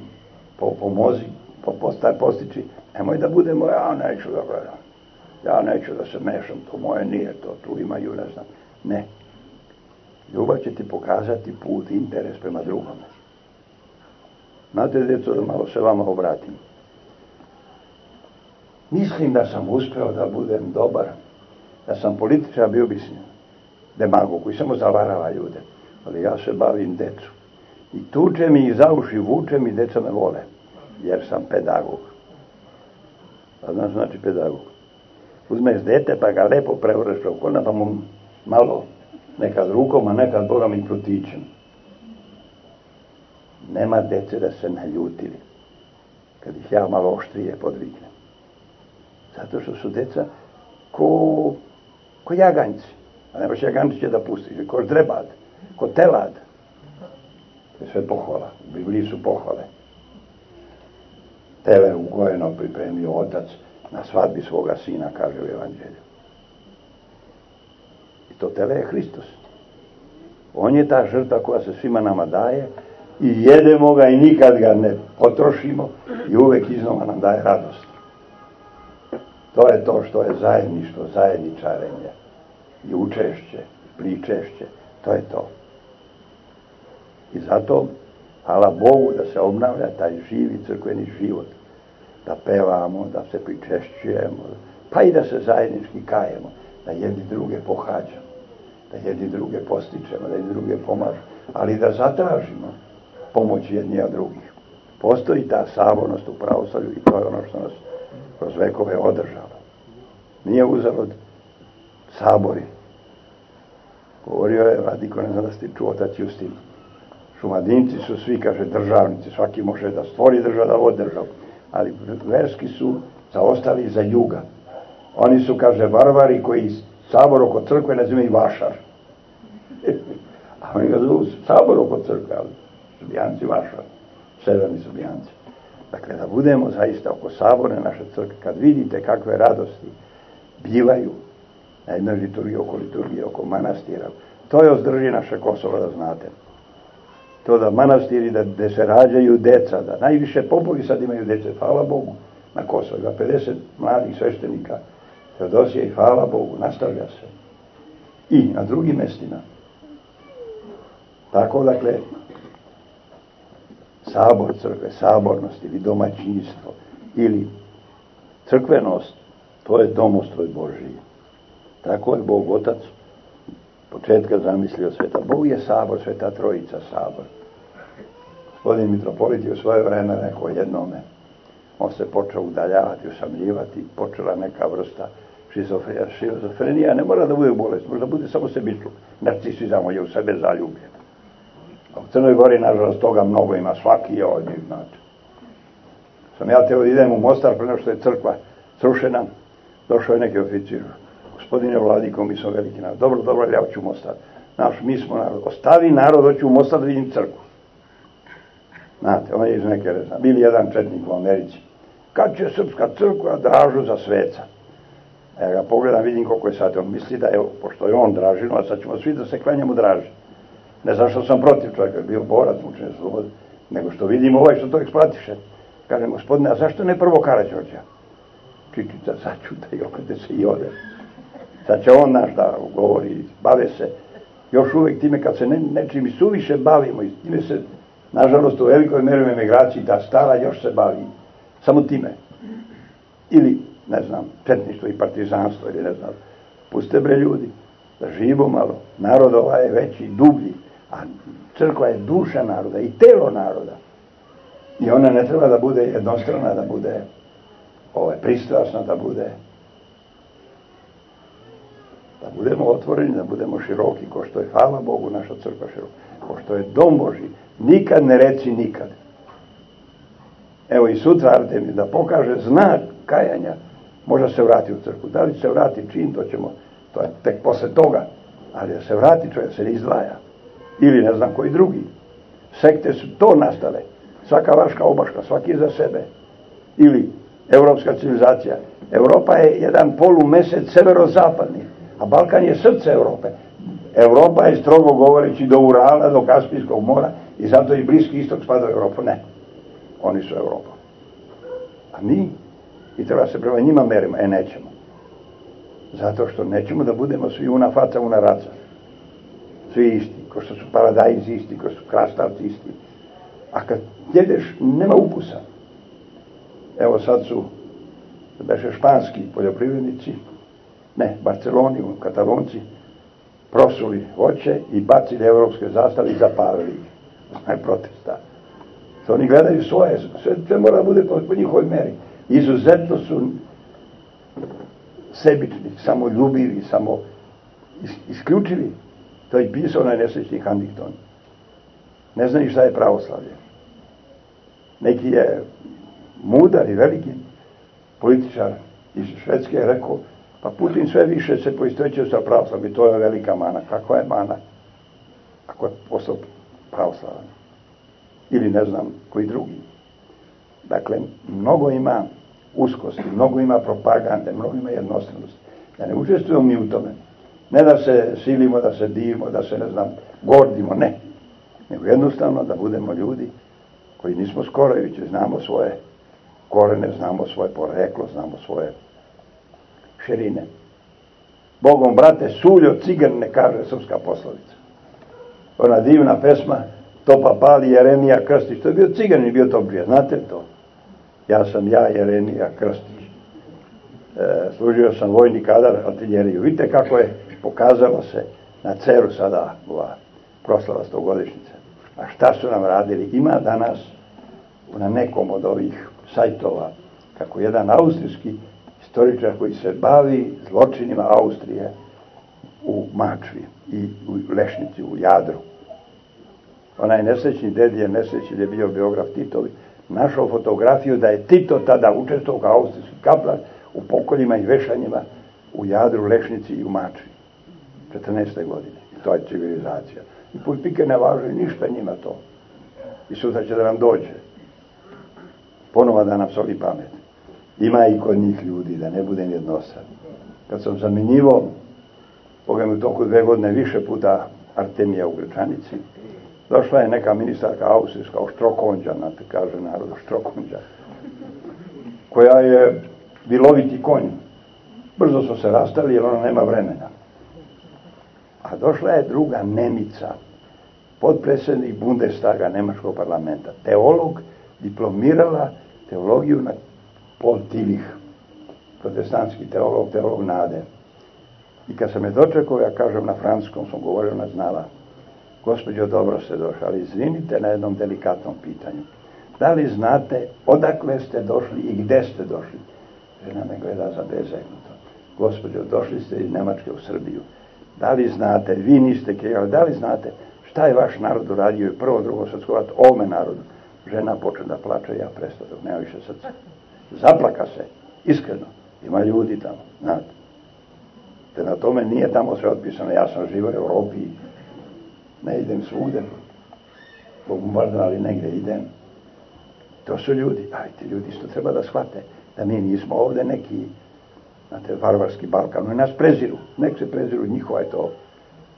po, pomozi, po, postaj, postići. Nemoj da budemo, ja neću da gledam. Ja neću da se mešam, to moje nije to, tu imaju, ne znam. Ne. Ljubav će ti pokazati put, interes prema drugome. Znate, djeco, da malo se vama obratim. Mislim da sam uspeo da budem dobar. Da sam političar bio bi demagog koji samo zavarava ljude. Ali ja se bavim decu. I tuče mi i za uši vuče mi, deca me vole. Jer sam pedagog. A znaš znači pedagog? Uzmeš dete pa ga lepo prevreš okolo, pa mu malo nekad rukom, a nekad Boga mi protičem. Nema dece da se naljutili. Kad ih ja malo oštrije podvignem. Zato što su deca ko, ko jaganjci. A nemaš jagančiće da pustiš. Ko ždrebad, ko telad. To je sve pohvala. U Bibliji su pohvale. Tele ugojeno pripremio otac na svadbi svoga sina, kaže u Evanđelju. I to tele je Hristos. On je ta žrtva koja se svima nama daje i jedemo ga i nikad ga ne potrošimo i uvek iznova nam daje radost. To je to što je zajedništvo, zajedničarenje i učešće, pričešće. To je to. I zato, hvala Bogu da se obnavlja taj živi crkveni život. Da pevamo, da se pričešćujemo, pa i da se zajednički kajemo, da jedni druge pohađamo, da jedni druge postičemo, da jedni druge pomažemo, ali da zatražimo pomoć jedni od drugih. Postoji ta sabornost u pravoslavlju i to je ono što nas kroz vekove održalo. Nije uzalud sabori. Govorio je Vladiko, ne znam da ste čuo otac Justin. Šumadinci su svi, kaže, državnici. Svaki može da stvori državu, da vodi državu. Ali verski su zaostali za juga. Oni su, kaže, varvari koji sabor oko crkve nazivaju vašar. A oni ga zovu sabor oko crkve, ali Srbijanci vašar. Severni Srbijanci. Dakle, da budemo zaista oko sabore naše crkve, kad vidite kakve radosti bivaju na jednoj liturgiji, oko liturgije, oko manastira, to je ozdrži naše Kosovo, da znate. To da manastiri, da, da se rađaju deca, da najviše popovi sad imaju dece, hvala Bogu, na Kosovo. Ima 50 mladih sveštenika, Teodosije i hvala Bogu, nastavlja se. I na drugim mestima. Tako, dakle, sabor crkve, sabornost ili domaćinstvo ili crkvenost, to je domostroj Božiji. Tako je Bog Otac početka zamislio sveta. Bog je sabor, sveta trojica sabor. Gospodin mitropolit je u svoje vreme rekao jednome. On se počeo udaljavati, usamljivati, počela neka vrsta šizofrenija. Šizofrenija ne mora da bude bolest, možda bude samo sebičluk. Narcisizam je u sebe zaljubljen. A u Crnoj Gori, nažalost, toga mnogo ima, svaki je od njih, znači. Sam ja teo da idem u Mostar, pre što je crkva srušena, došao je neki oficir. Gospodine Vladiko, mi smo veliki narod. Dobro, dobro, ja hoću u Mostar. Znaš, mi smo narod. Ostavi narod, hoću u Mostar da vidim crkvu. Znate, on je iz neke, ne znam, bili jedan četnik u Americi. Kad će srpska crkva dražu za sveca? Ja ga pogledam, vidim koliko je sad. On misli da je, pošto je on dražino, a sad ćemo svi da se klanjamo draži. Ne zašto sam protiv čovjeka, bio borac mučenja slobode, nego što vidim ovaj što to eksploatiše. Kažem, gospodine, a zašto ne prvo Karađorđa? Čičica začuta i okrete se i ode. Sad će on naš da govori, bave se. Još uvek time kad se ne, nečim i suviše bavimo i time se, nažalost, u velikoj meri emigraciji ta stara još se bavi. Samo time. Ili, ne znam, četništvo i partizanstvo ili ne znam. Puste bre ljudi, da živo malo. Narod ovaj je veći, dublji A crkva je duša naroda i telo naroda. I ona ne treba da bude jednostrana, da bude ovaj, pristrasna, da bude da budemo otvoreni, da budemo široki, ko što je, hvala Bogu, naša crkva široka, ko što je dom Boži, nikad ne reci nikad. Evo i sutra Artemi da pokaže znak kajanja, možda se vrati u crkvu. Da li se vrati čin, to ćemo, to je tek posle toga, ali da se vrati čovjek se ne izdvaja. Ili ne znam koji drugi. Sekte su to nastale. Svaka vaška obaška, svaki za sebe. Ili evropska civilizacija. Europa je jedan polumesec severozapadni, a Balkan je srce Europe. Europa je strogo govoreći do Urala, do Kaspijskog mora i zato i Bliski istok spada u Europu. Ne. Oni su Europa. A mi i treba se prema njima merimo. E, nećemo. Zato što nećemo da budemo svi una faca, una raca. Svi isti. Ko što su paradajz isti, ko su krastavci isti. A kad jedeš, nema ukusa. Evo sad su, beše španski poljoprivrednici, ne, Barceloni, Katalonci, prosuli voće i bacili evropske zastave i zapalili ih. Znaj protesta. To oni gledaju svoje, sve, sve mora da bude po, po njihovoj meri. Izuzetno su sebični, samo ljubivi, samo is, isključivi. To je pisao onaj nesrećni Huntington. Ne znaju šta je pravoslavlje. Neki je mudar i veliki političar iz Švedske je rekao Pa Putin sve više se poistovećuje sa pravoslavim to je velika mana. Kakva je mana? Ako je postao pravoslavan. Ili ne znam koji drugi. Dakle, mnogo ima uskosti, mnogo ima propagande, mnogo ima jednostavnosti. Da ne učestvujemo mi u tome. Ne da se silimo, da se divimo, da se, ne znam, gordimo, ne. Nego jednostavno da budemo ljudi koji nismo skorojući, znamo svoje korene, znamo svoje poreklo, znamo svoje širine. Bogom, brate, suljo cigan ne kaže srpska poslovica. Ona divna pesma, to pa pali Jeremija Krstić, to je bio cigan i bio to prije, znate to? Ja sam ja, Jeremija Krstić. E, služio sam vojni kadar artiljeriju. Vidite kako je pokazalo se na ceru sada ova proslava stogodišnjice. A šta su nam radili? Ima danas na nekom od ovih sajtova kako jedan austrijski istoričar koji se bavi zločinima Austrije u Mačvi i u Lešnici, u Jadru. Onaj nesrećni dedi je nesrećni je bio biograf Titovi, našao fotografiju da je Tito tada učestvovao kao austrijski kaplan u pokoljima i vešanjima u Jadru, Lešnici i u Mačvi. 14. godine. To je civilizacija. I politike ne važe ništa njima to. I sutra će da nam dođe. Ponova da nam soli pamet. Ima i kod njih ljudi, da ne budem jednostran. Kad sam zamenjivo, Boga mi u toku dve godine više puta Artemija u Grčanici, došla je neka ministarka austrijska, Oštrokonđa, te kaže narod, Oštrokonđa, koja je viloviti konj. Brzo su se rastali jer ona nema vremena. A došla je druga Nemica, podpredsednik Bundestaga Nemačkog parlamenta, teolog, diplomirala teologiju na Paul Tillich, protestantski teolog, teolog nade. I kad sam je dočekao, ja kažem na francuskom, sam govorio, ona znala, gospođo, dobro ste došli, ali izvinite na jednom delikatnom pitanju. Da li znate odakle ste došli i gde ste došli? Žena me gleda za bezegnuto. Gospođo, došli ste iz Nemačke u Srbiju. Da li znate, vi niste kejali, da li znate šta je vaš narod uradio i prvo, drugo srpsko rat ovome narodu? Žena počne da plače, ja prestao, nema više srca. Zaplaka se, iskreno. Ima ljudi tamo, znate. Te na tome nije tamo sve otpisano. Ja sam živo u Europi, ne idem svugde. Bogu možda, ali negde idem. To su ljudi, ajte, ljudi isto treba da shvate da mi nismo ovde neki, znate, varvarski Balkan, oni nas preziru, nek se preziru, njihova je to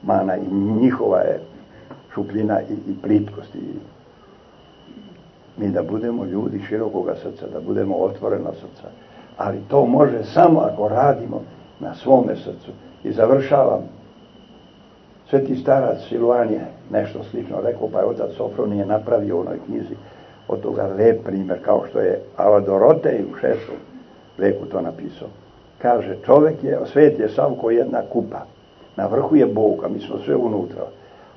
mana i njihova je šupljina i, i plitkost i mi da budemo ljudi širokoga srca, da budemo otvorena srca. Ali to može samo ako radimo na svome srcu. I završavam. Sveti starac Siluan je nešto slično rekao, pa je otac Sofron je napravio u onoj knjizi od toga lep primjer, kao što je Avadorote u šestom veku to napisao. Kaže, čovek je, svet je sav ko jedna kupa. Na vrhu je Bog, a mi smo sve unutra.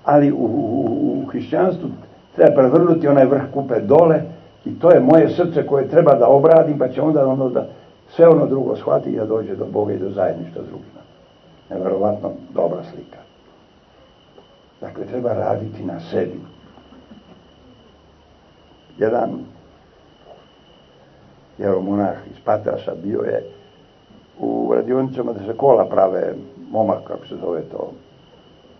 ali u, u, u hrišćanstvu treba prevrnuti onaj vrh kupe dole i to je moje srce koje treba da obradim, pa će onda ono da sve ono drugo shvati i da dođe do Boga i do zajedništva s drugima. Neverovatno dobra slika. Dakle, treba raditi na sebi. Jedan monah iz Patraša bio je u radionicama da se kola prave, momak, kako se zove to.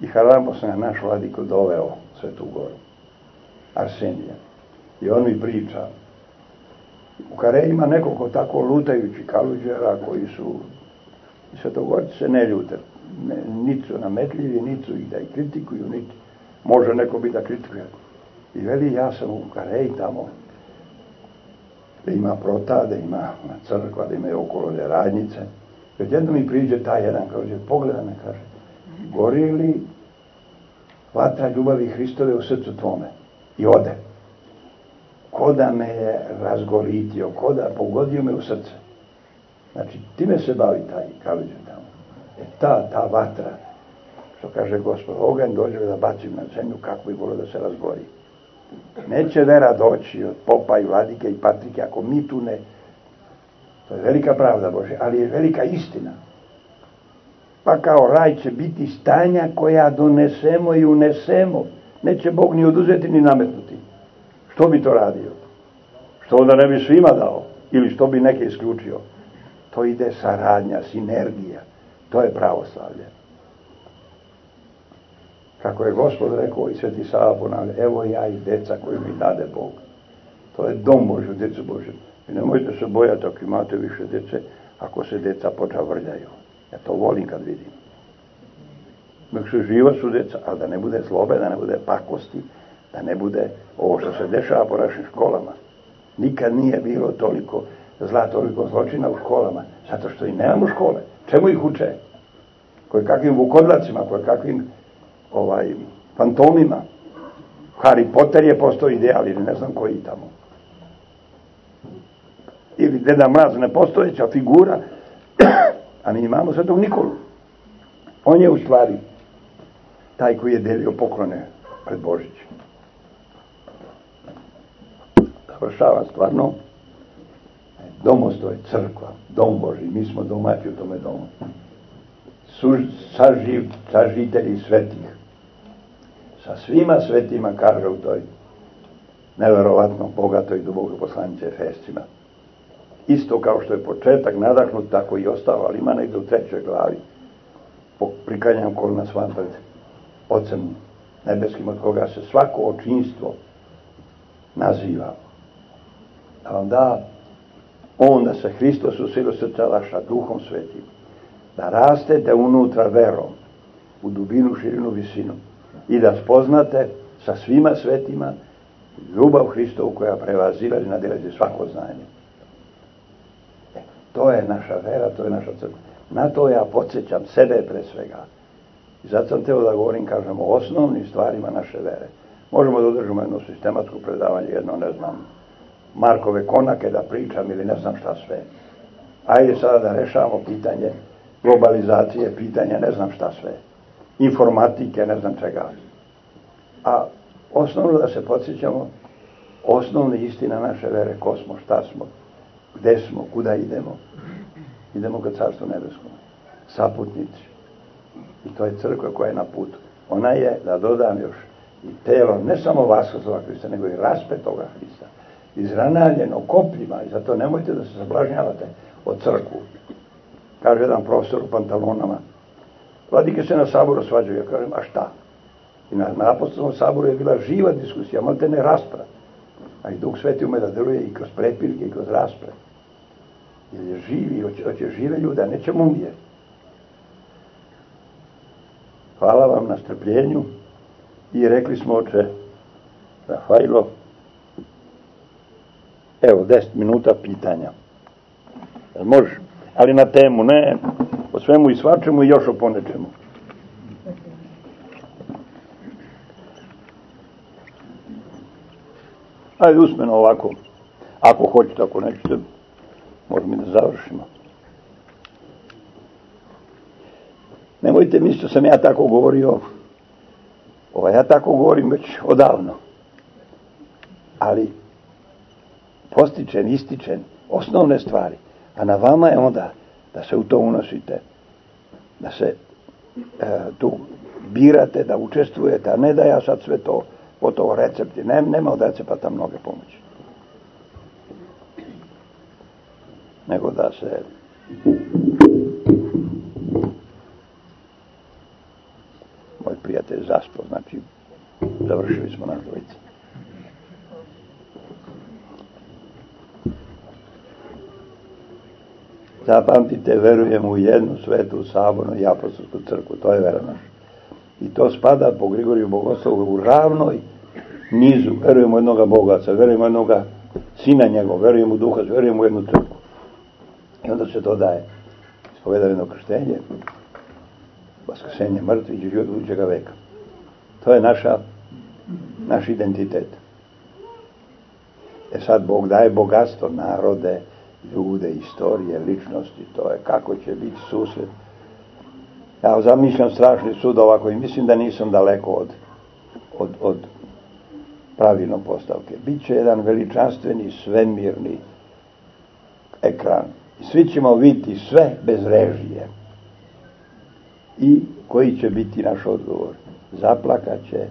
I Haramo sam ga naš vladiko doveo sve tu goru. Arsenija. I on mi priča. U Kare ima nekoliko tako lutajući kaluđera koji su i svetogorci se ne ljute. Niti su nametljivi, niti su ih da ih kritikuju, niti može neko biti da kritikuje. I veli, ja sam u Kareji tamo, da ima prota, da ima crkva, da imaju okolo radnjice. Kad jedno mi priđe taj jedan, kaže, pogleda me, kaže, gori li vatra ljubavi Hristove u srcu tvome? I ode. Ko da me je razgoritio, ko da pogodio me u srce. Znači, time se bavi taj kaviđan tamo. E ta, ta vatra, što kaže gospod, ogen dođe da bacim na zemlju, kako bi bilo da se razgori. Neće vera doći od popa i vladike i patrike, ako mi tu ne... To je velika pravda Bože, ali je velika istina. Pa kao raj će biti stanja koja donesemo i unesemo. Neće Bog ni oduzeti ni nametnuti. Što bi to radio? Što onda ne bi svima dao? Ili što bi neke isključio? To ide saradnja, sinergija. To je pravoslavlje. Kako je gospod rekao i sveti Sava ponavlja, evo ja i deca koju mi dade Bog. To je dom Božju, djecu Božju. I nemojte se bojati ako imate više djece, ako se deca vrljaju. Ja to volim kad vidim. Nek se živa su djeca, ali da ne bude zlobe, da ne bude pakosti, da ne bude ovo što se dešava po našim školama. Nikad nije bilo toliko zla, toliko zločina u školama, zato što i nemamo škole. Čemu ih uče? Koje kakvim vukodlacima, koje kakvim ovaj, fantomima. Harry Potter je postao ideal ili ne znam koji tamo. Ili Deda Mraz nepostojeća figura, a mi imamo svetog Nikolu. On je u stvari taj koji je delio poklone pred Božić. Završava stvarno. Domostoj crkva, dom Boži, mi smo domaći u tome domu. Su, saživ, sažitelji svetih sa svima svetima, kaže u toj neverovatno bogatoj dubokoj poslanice Efescima. Isto kao što je početak nadahnut, tako i ostalo, ali ima negdje u trećoj glavi. Prikanjam kolina svan pred Ocem nebeskim, od koga se svako očinstvo naziva. A vam da onda se Hristos u silu srca vaša duhom svetim. Da rastete unutra verom, u dubinu, širinu, visinu i da spoznate sa svima svetima ljubav Hristovu koja prevazilazi na svako znanje. E, to je naša vera, to je naša crkva. Na to ja podsjećam sebe pre svega. I zato sam teo da govorim, kažem, o osnovnim stvarima naše vere. Možemo da održimo jedno sistematsko predavanje, jedno, ne znam, Markove konake da pričam ili ne znam šta sve. Ajde sada da rešavamo pitanje globalizacije, pitanje ne znam šta sve informatike, ne znam čega. A osnovno da se podsjećamo, osnovna istina naše vere, ko smo, šta smo, gde smo, kuda idemo. Idemo ka carstvu nebeskom. Saputnici. I to je crkva koja je na putu. Ona je, da dodam još, i telo, ne samo Vaskosova Hrista, nego i raspetoga Hrista. Izranaljeno kopljima i zato nemojte da se sablažnjavate od crkvu. Kaže jedan profesor u pantalonama, Vladike se na saboru svađaju, ja kažem, a šta? I na, apostolnom saboru je bila živa diskusija, malte ne rasprava. A i Duh Sveti ume da deluje i kroz prepirke i kroz rasprave. Jer je živi, hoće, hoće žive ljude, a neće mumije. Hvala vam na strpljenju i rekli smo oče Rafailo, evo, deset minuta pitanja. Može, ali na temu, ne o svemu i svačemu i još o ponečemu. Ajde usmeno ovako. Ako hoćete, ako nećete, možemo i da završimo. Nemojte misliti sam ja tako govorio ovaj, ja tako govorim već odavno. Ali postičen, ističen, osnovne stvari. A na vama je onda da se u to unosite, da se e, tu birate, da učestvujete, a ne da ja sad sve to, gotovo recepti, ne, nema od recepata mnoge pomoći. Nego da se moj prijatelj zaspo, znači završili smo naš dvojice. Zapamtite, verujem u jednu svetu, sabornu i apostolsku crkvu, to je vera naša. I to spada po Grigoriju Bogoslovu u ravnoj nizu. Verujem u jednoga bogaca, verujem u jednoga sina njegov, verujem u duha, verujem u jednu crkvu. I onda se to daje ispovedaveno krštenje, vaskrsenje mrtvih i budućega veka. To je naša, naš identitet. E sad Bog daje bogatstvo, narode, ljude, istorije, ličnosti, to je kako će biti susret. Ja zamišljam strašni sud ovako i mislim da nisam daleko od, od, od pravilno postavke. Biće jedan veličanstveni, svemirni ekran. I svi ćemo vidjeti sve bez režije. I koji će biti naš odgovor? Zaplakat će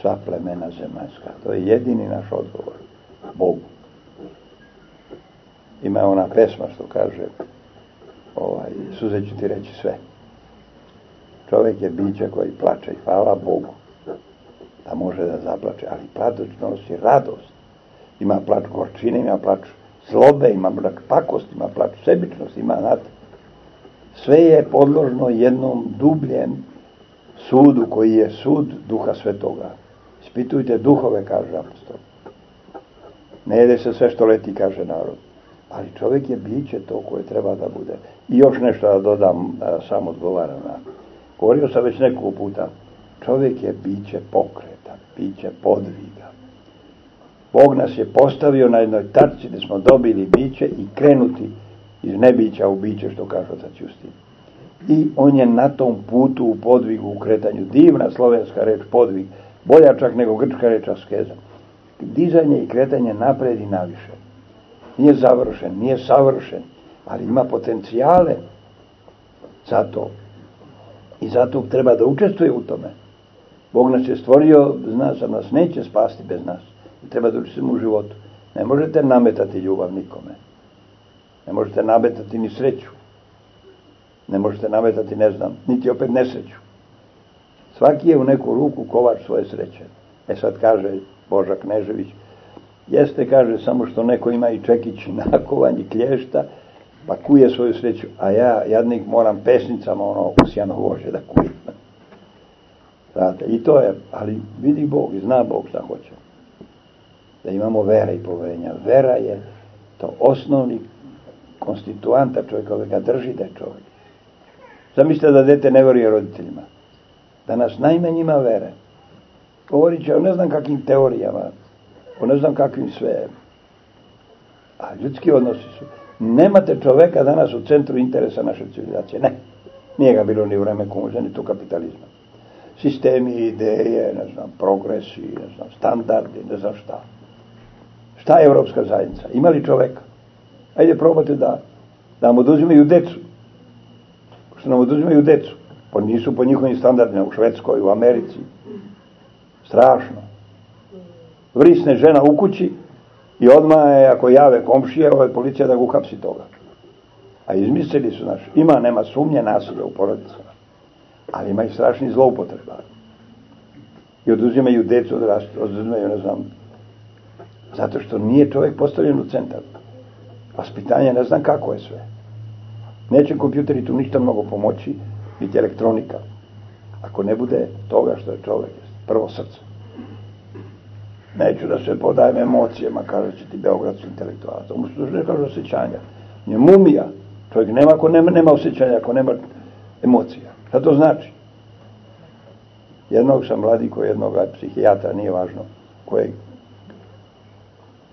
sva plemena zemaljska. To je jedini naš odgovor. Bogu. Ima ona pesma što kaže ovaj, suze ću ti reći sve. Čovjek je biće koji plače i hvala Bogu da može da zaplače, ali platoć nosi radost. Ima plač gorčine, ima plač zlobe, ima plač pakost, ima plač sebičnost, ima znate. Sve je podložno jednom dubljem sudu koji je sud duha svetoga. Ispitujte duhove, kaže apostol. Ne jede se sve što leti, kaže narod. Ali čovjek je biće to koje treba da bude. I još nešto da dodam, da sam odgovaram na. Govorio sam već nekoliko puta. Čovjek je biće pokreta, biće podviga. Bog nas je postavio na jednoj tačci gdje smo dobili biće i krenuti iz nebića u biće, što kaže otac Justin. I on je na tom putu u podvigu, u kretanju. Divna slovenska reč podvig, bolja čak nego grčka reč askeza. Dizanje i kretanje napred i naviše. Nije završen, nije savršen, ali ima potencijale za to. I zato treba da učestvuje u tome. Bog nas je stvorio, zna sam, nas neće spasti bez nas. Treba da učestvujemo u životu. Ne možete nametati ljubav nikome. Ne možete nametati ni sreću. Ne možete nametati, ne znam, niti opet nesreću. Svaki je u neku ruku kovač svoje sreće. E sad kaže Boža Knežević, jeste, kaže, samo što neko ima i čekić i nakovanj i klješta, pa kuje svoju sreću, a ja, jadnik, moram pesnicama ono usjano vože da kujem. Znate, i to je, ali vidi Bog i zna Bog šta hoće. Da imamo vera i poverenja. Vera je to osnovni konstituanta čovjeka, ga drži da je čovjek. Zamislite da dete ne veruje roditeljima. Da nas najmanje ima vere. Govorit će o ne znam kakvim teorijama, o ne znam kakvim sve. A ljudski odnosi su. Nemate čoveka danas u centru interesa naše civilizacije. Ne. Nije ga bilo ni u vreme komunizma, ni tu kapitalizma. Sistemi, ideje, ne znam, progresi, ne znam, standardi, ne znam šta. Šta je Evropska zajednica? Ima li čoveka? Ajde probate da, da nam oduzimaju decu. Što nam oduzimaju decu. Pa nisu po njihovim standardima u Švedskoj, u Americi. Strašno. Vrisne žena u kući, i odmah je, ako jave komšije, ove policija da ga uhapsi toga. A izmislili su naš. Ima, nema sumnje nasilja u porodicama. Ali ima i strašni zloupotreba. I oduzimaju decu, oduzimaju, ne znam, zato što nije čovjek postavljen u centar. Vaspitanje ne znam kako je sve. Neće kompjuteri tu ništa mnogo pomoći, niti elektronika. Ako ne bude toga što je čovjek, prvo srce. Neću da se podajem emocijama, kaže će ti Beogradski intelektualac. Ovo što ne kaže osjećanja. Je mumija. Čovjek nema ako nema, nema osjećanja, ako nema emocija. Šta to znači? Jednog sam mladiko, jednog psihijatra, nije važno, kojeg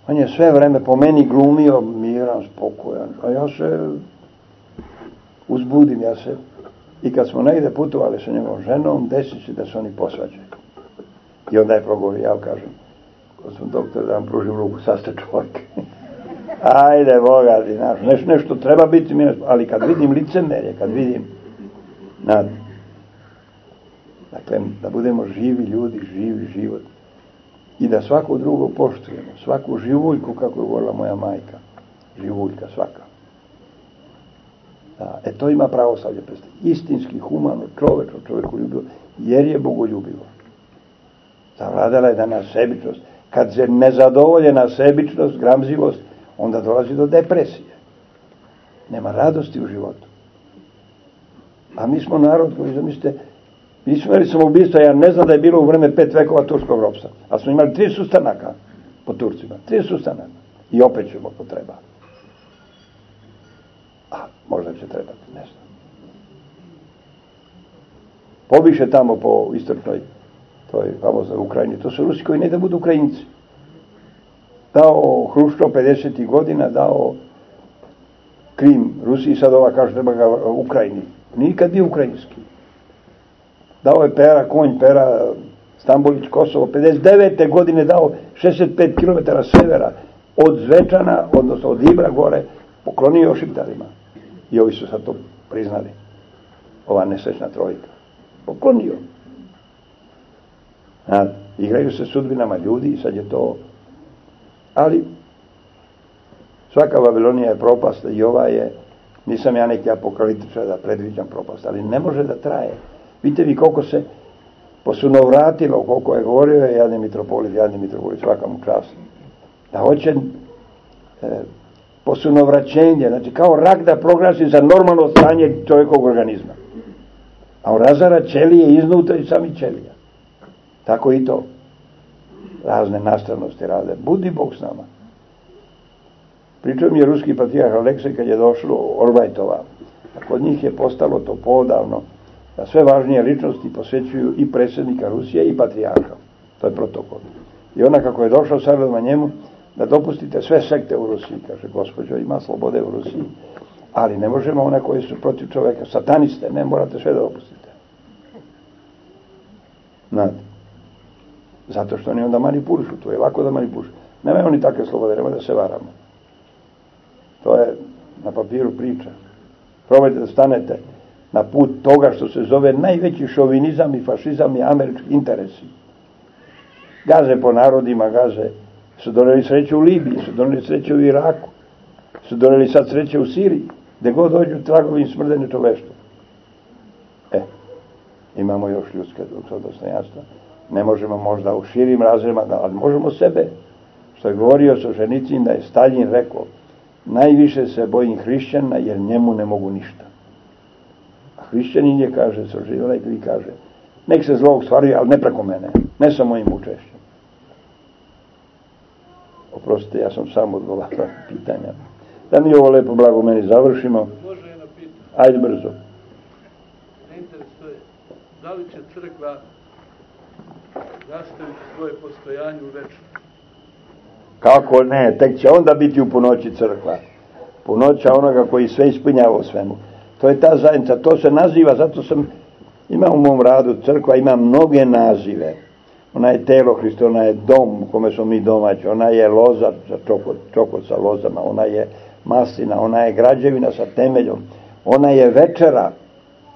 on je sve vreme po meni glumio miran, spokojan. A ja se uzbudim, ja se i kad smo negde putovali sa njegovom ženom, desi se da se oni posvađaju. I onda je progovorio, ja kažem, gospod doktor, da vam pružim ruku, sad ste čovjek. Ajde, Boga ti, znaš, neš, nešto treba biti, ali kad vidim licemerje, kad vidim, nad, dakle, da budemo živi ljudi, živi život, i da svako drugo poštujemo, svaku živuljku, kako je govorila moja majka, živuljka svaka. Da, e to ima pravoslavlje predstav. Istinski, humano, čovečno, čoveku ljubivo, jer je bogoljubivo. Zavladala je da na sebičnost. Kad se nezadovoljena sebičnost, gramzivost, onda dolazi do depresije. Nema radosti u životu. A mi smo narod koji, zamislite, mi smo imali samoubistva, ja ne znam da je bilo u vreme pet vekova turskog ropstva. A smo imali tri sustanaka po Turcima. Tri sustanaka. I opet ćemo ako treba. A možda će trebati, ne znam. Pobiše tamo po istočnoj toj famoznoj Ukrajini. To su Rusi koji ne da budu Ukrajinci. Dao Hruščov 50. godina, dao Krim Rusiji, sad ova kaže treba ga Ukrajini. Nikad bio ukrajinski. Dao je Pera, konj Pera, Stambolić, Kosovo, 59. godine dao 65 km severa od Zvečana, odnosno od Ibra gore, poklonio Šiptarima. I ovi su sad to priznali. Ova nesrećna trojka. Poklonio. A, igraju se sudbinama ljudi i sad je to... Ali, svaka Babilonija je propast i ova je, nisam ja neki apokaliptičar da predviđam propast, ali ne može da traje. Vidite vi koliko se posunovratilo, koliko je govorio je jadni mitropolit, jadni mitropolit, svaka mu čast. Da hoće e, posunovraćenje, znači kao rak da proglasi za normalno stanje čovjekovog organizma. A on razara ćelije iznutra i sami ćelija. Tako i to. Razne nastavnosti rade. Budi Bog s nama. Pričao mi je ruski patrijarh Aleksej kad je došlo Orbajtova. A kod njih je postalo to podavno da sve važnije ličnosti posvećuju i predsjednika Rusije i patrijarha. To je protokol. I ona kako je došao savjetoma njemu, da dopustite sve sekte u Rusiji, kaže gospođo, ima slobode u Rusiji, ali ne možemo one koji su protiv čoveka, sataniste, ne morate sve da dopustite. Znate. Zato što oni onda manipulišu, to je lako da manipulišu. Nemaju oni takve slobode, nemoj da se varamo. To je na papiru priča. Probajte da stanete na put toga što se zove najveći šovinizam i fašizam i američki interesi. Gaze po narodima, gaze. Su doneli sreće u Libiji, su doneli sreće u Iraku, su doneli sad sreće u Siriji, gde god dođu tragovi smrdene čoveštva. E, imamo još ljudske dostojanstva. Ne možemo možda u širim razrema, ali možemo sebe. Što je govorio Sošenicin da je Stalin rekao, najviše se bojim hrišćana jer njemu ne mogu ništa. A hrišćanin je, kaže, onaj koji kaže, nek se zlo ostvaruje, ali ne preko mene, ne sa mojim učešćem. Oprostite, ja sam samo odgovarao pitanja. Da mi ovo lepo blago meni završimo. Može jedno pitanje. Ajde brzo. Ne interesuje, da li će crkva svoje postojanje u večnu? Kako ne, tek će onda biti u punoći crkva. Punoća onoga koji sve ispunjava u svemu. To je ta zajednica, to se naziva, zato sam, ima u mom radu crkva, ima mnoge nazive. Ona je telo Hrista, ona je dom u kome smo mi domaći, ona je loza za čokot, čokot sa lozama, ona je maslina, ona je građevina sa temeljom, ona je večera,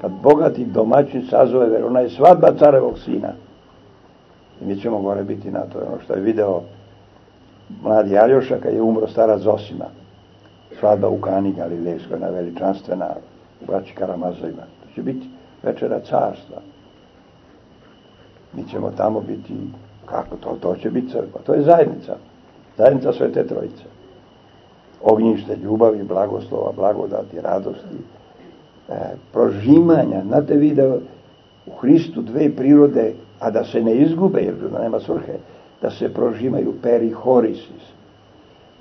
kad bogati domaćin sazove ona je svadba carevog sina. I mi ćemo gore biti na to, ono što je video mladi Aljoša kad je umro stara Zosima. Svadba u Kani Galilejskoj, ona veličanstvena, u braći Karamazovima. To će biti večera carstva. Mi ćemo tamo biti, kako to, to će biti crkva. To je zajednica. Zajednica Svete Trojice. Ognjište, ljubavi, blagoslova, blagodati, radosti, e, prožimanja. Znate vi da u Hristu dve prirode, a da se ne izgube, jer da nema svrhe, da se prožimaju perihorisis.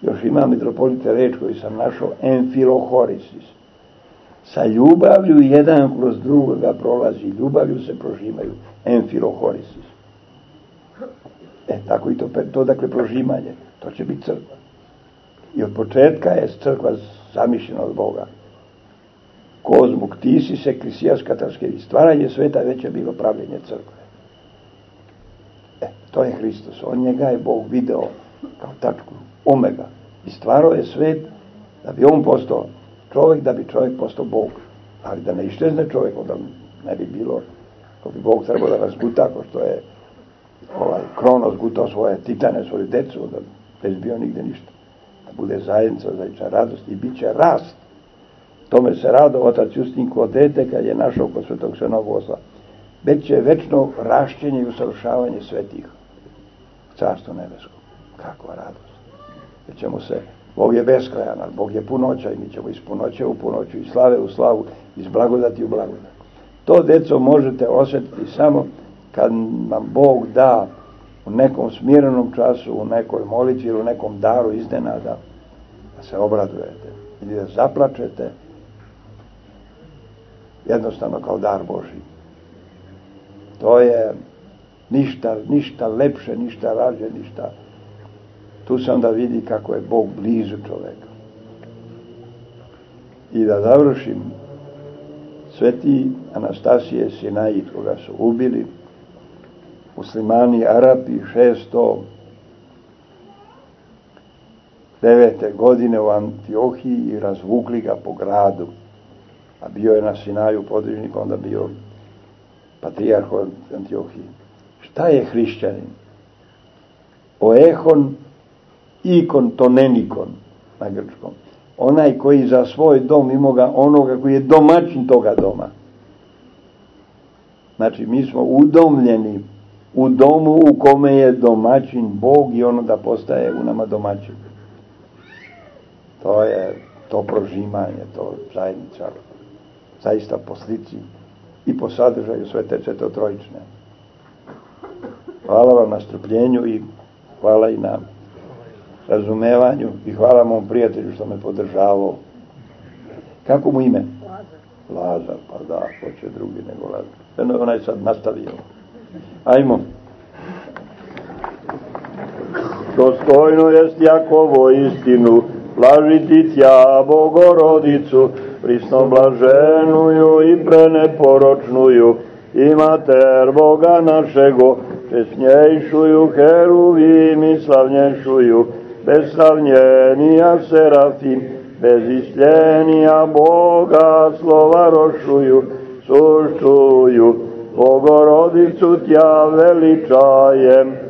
Još ima mitropolite reč koju sam našao, enfilohorisis. Sa ljubavlju jedan kroz drugoga prolazi, ljubavlju se prožimaju, enfilohorisis. E, tako i to, to dakle prožimanje, to će biti crkva. I od početka je crkva zamišljena od Boga. Kozmuk, ti si se krisijaš katarske, stvaranje sveta već je bilo pravljenje crkve. To je Hristos. On njega je Bog video kao tačku, omega. I stvarao je svet da bi on postao čovjek, da bi čovjek postao Bog. Ali da ne iščezne čovjek, onda ne bi bilo, ko bi Bog trebao da razguta, ko što je ovaj, Kronos gutao svoje titane, svoju decu, da ne bi bio nigde ništa. Da bude zajednica, zajednica radost i bit će rast. Tome se rado otac Justinko dete kad je našao kod svetog Svenogosa. Već će večno rašćenje i usavršavanje svetih. Carstvo nebesko. Kakva radost. Jer ćemo se, Bog je beskrajan, ali Bog je punoća i mi ćemo iz punoće u punoću, iz slave u slavu, iz blagodati u blagodat. To, deco, možete osjetiti samo kad nam Bog da u nekom smirenom času, u nekoj molitvi ili u nekom daru iznenada, da se obradujete ili da zaplačete, jednostavno kao dar Boži. To je ništa, ništa lepše, ništa rađe, ništa. Tu se onda vidi kako je Bog blizu čoveka. I da završim, sveti Anastasije Sinaid, koga su ubili, muslimani Arapi 609. godine u Antiohiji i razvukli ga po gradu. A bio je na Sinaju podružnik, onda bio patrijarh od Antiohiji. Šta je hrišćanin? Oehon ikon tonenikon na grčkom. Onaj koji za svoj dom ima ga onoga koji je domaćin toga doma. Znači, mi smo udomljeni u domu u kome je domaćin Bog i ono da postaje u nama domaćin. To je to prožimanje, to zajednica, zaista po slici i po sadržaju sve te četotrojične. Hvala vam na strpljenju i hvala i na razumevanju i hvala mom prijatelju što me podržavao. Kako mu ime? Lazar. Lazar, pa da, hoće drugi nego Lazar. Onaj sad nastavio. Ajmo. Dostojno jest Jakovo istinu, blažiti tja Bogorodicu, prisno blaženuju i preneporočnuju, i mater Boga našego, česnjejšuju heruvim i slavnješuju, beslavnjenija serafim, bez isljenija Boga slova rošuju, suštuju, Bogorodicu tja veličajem,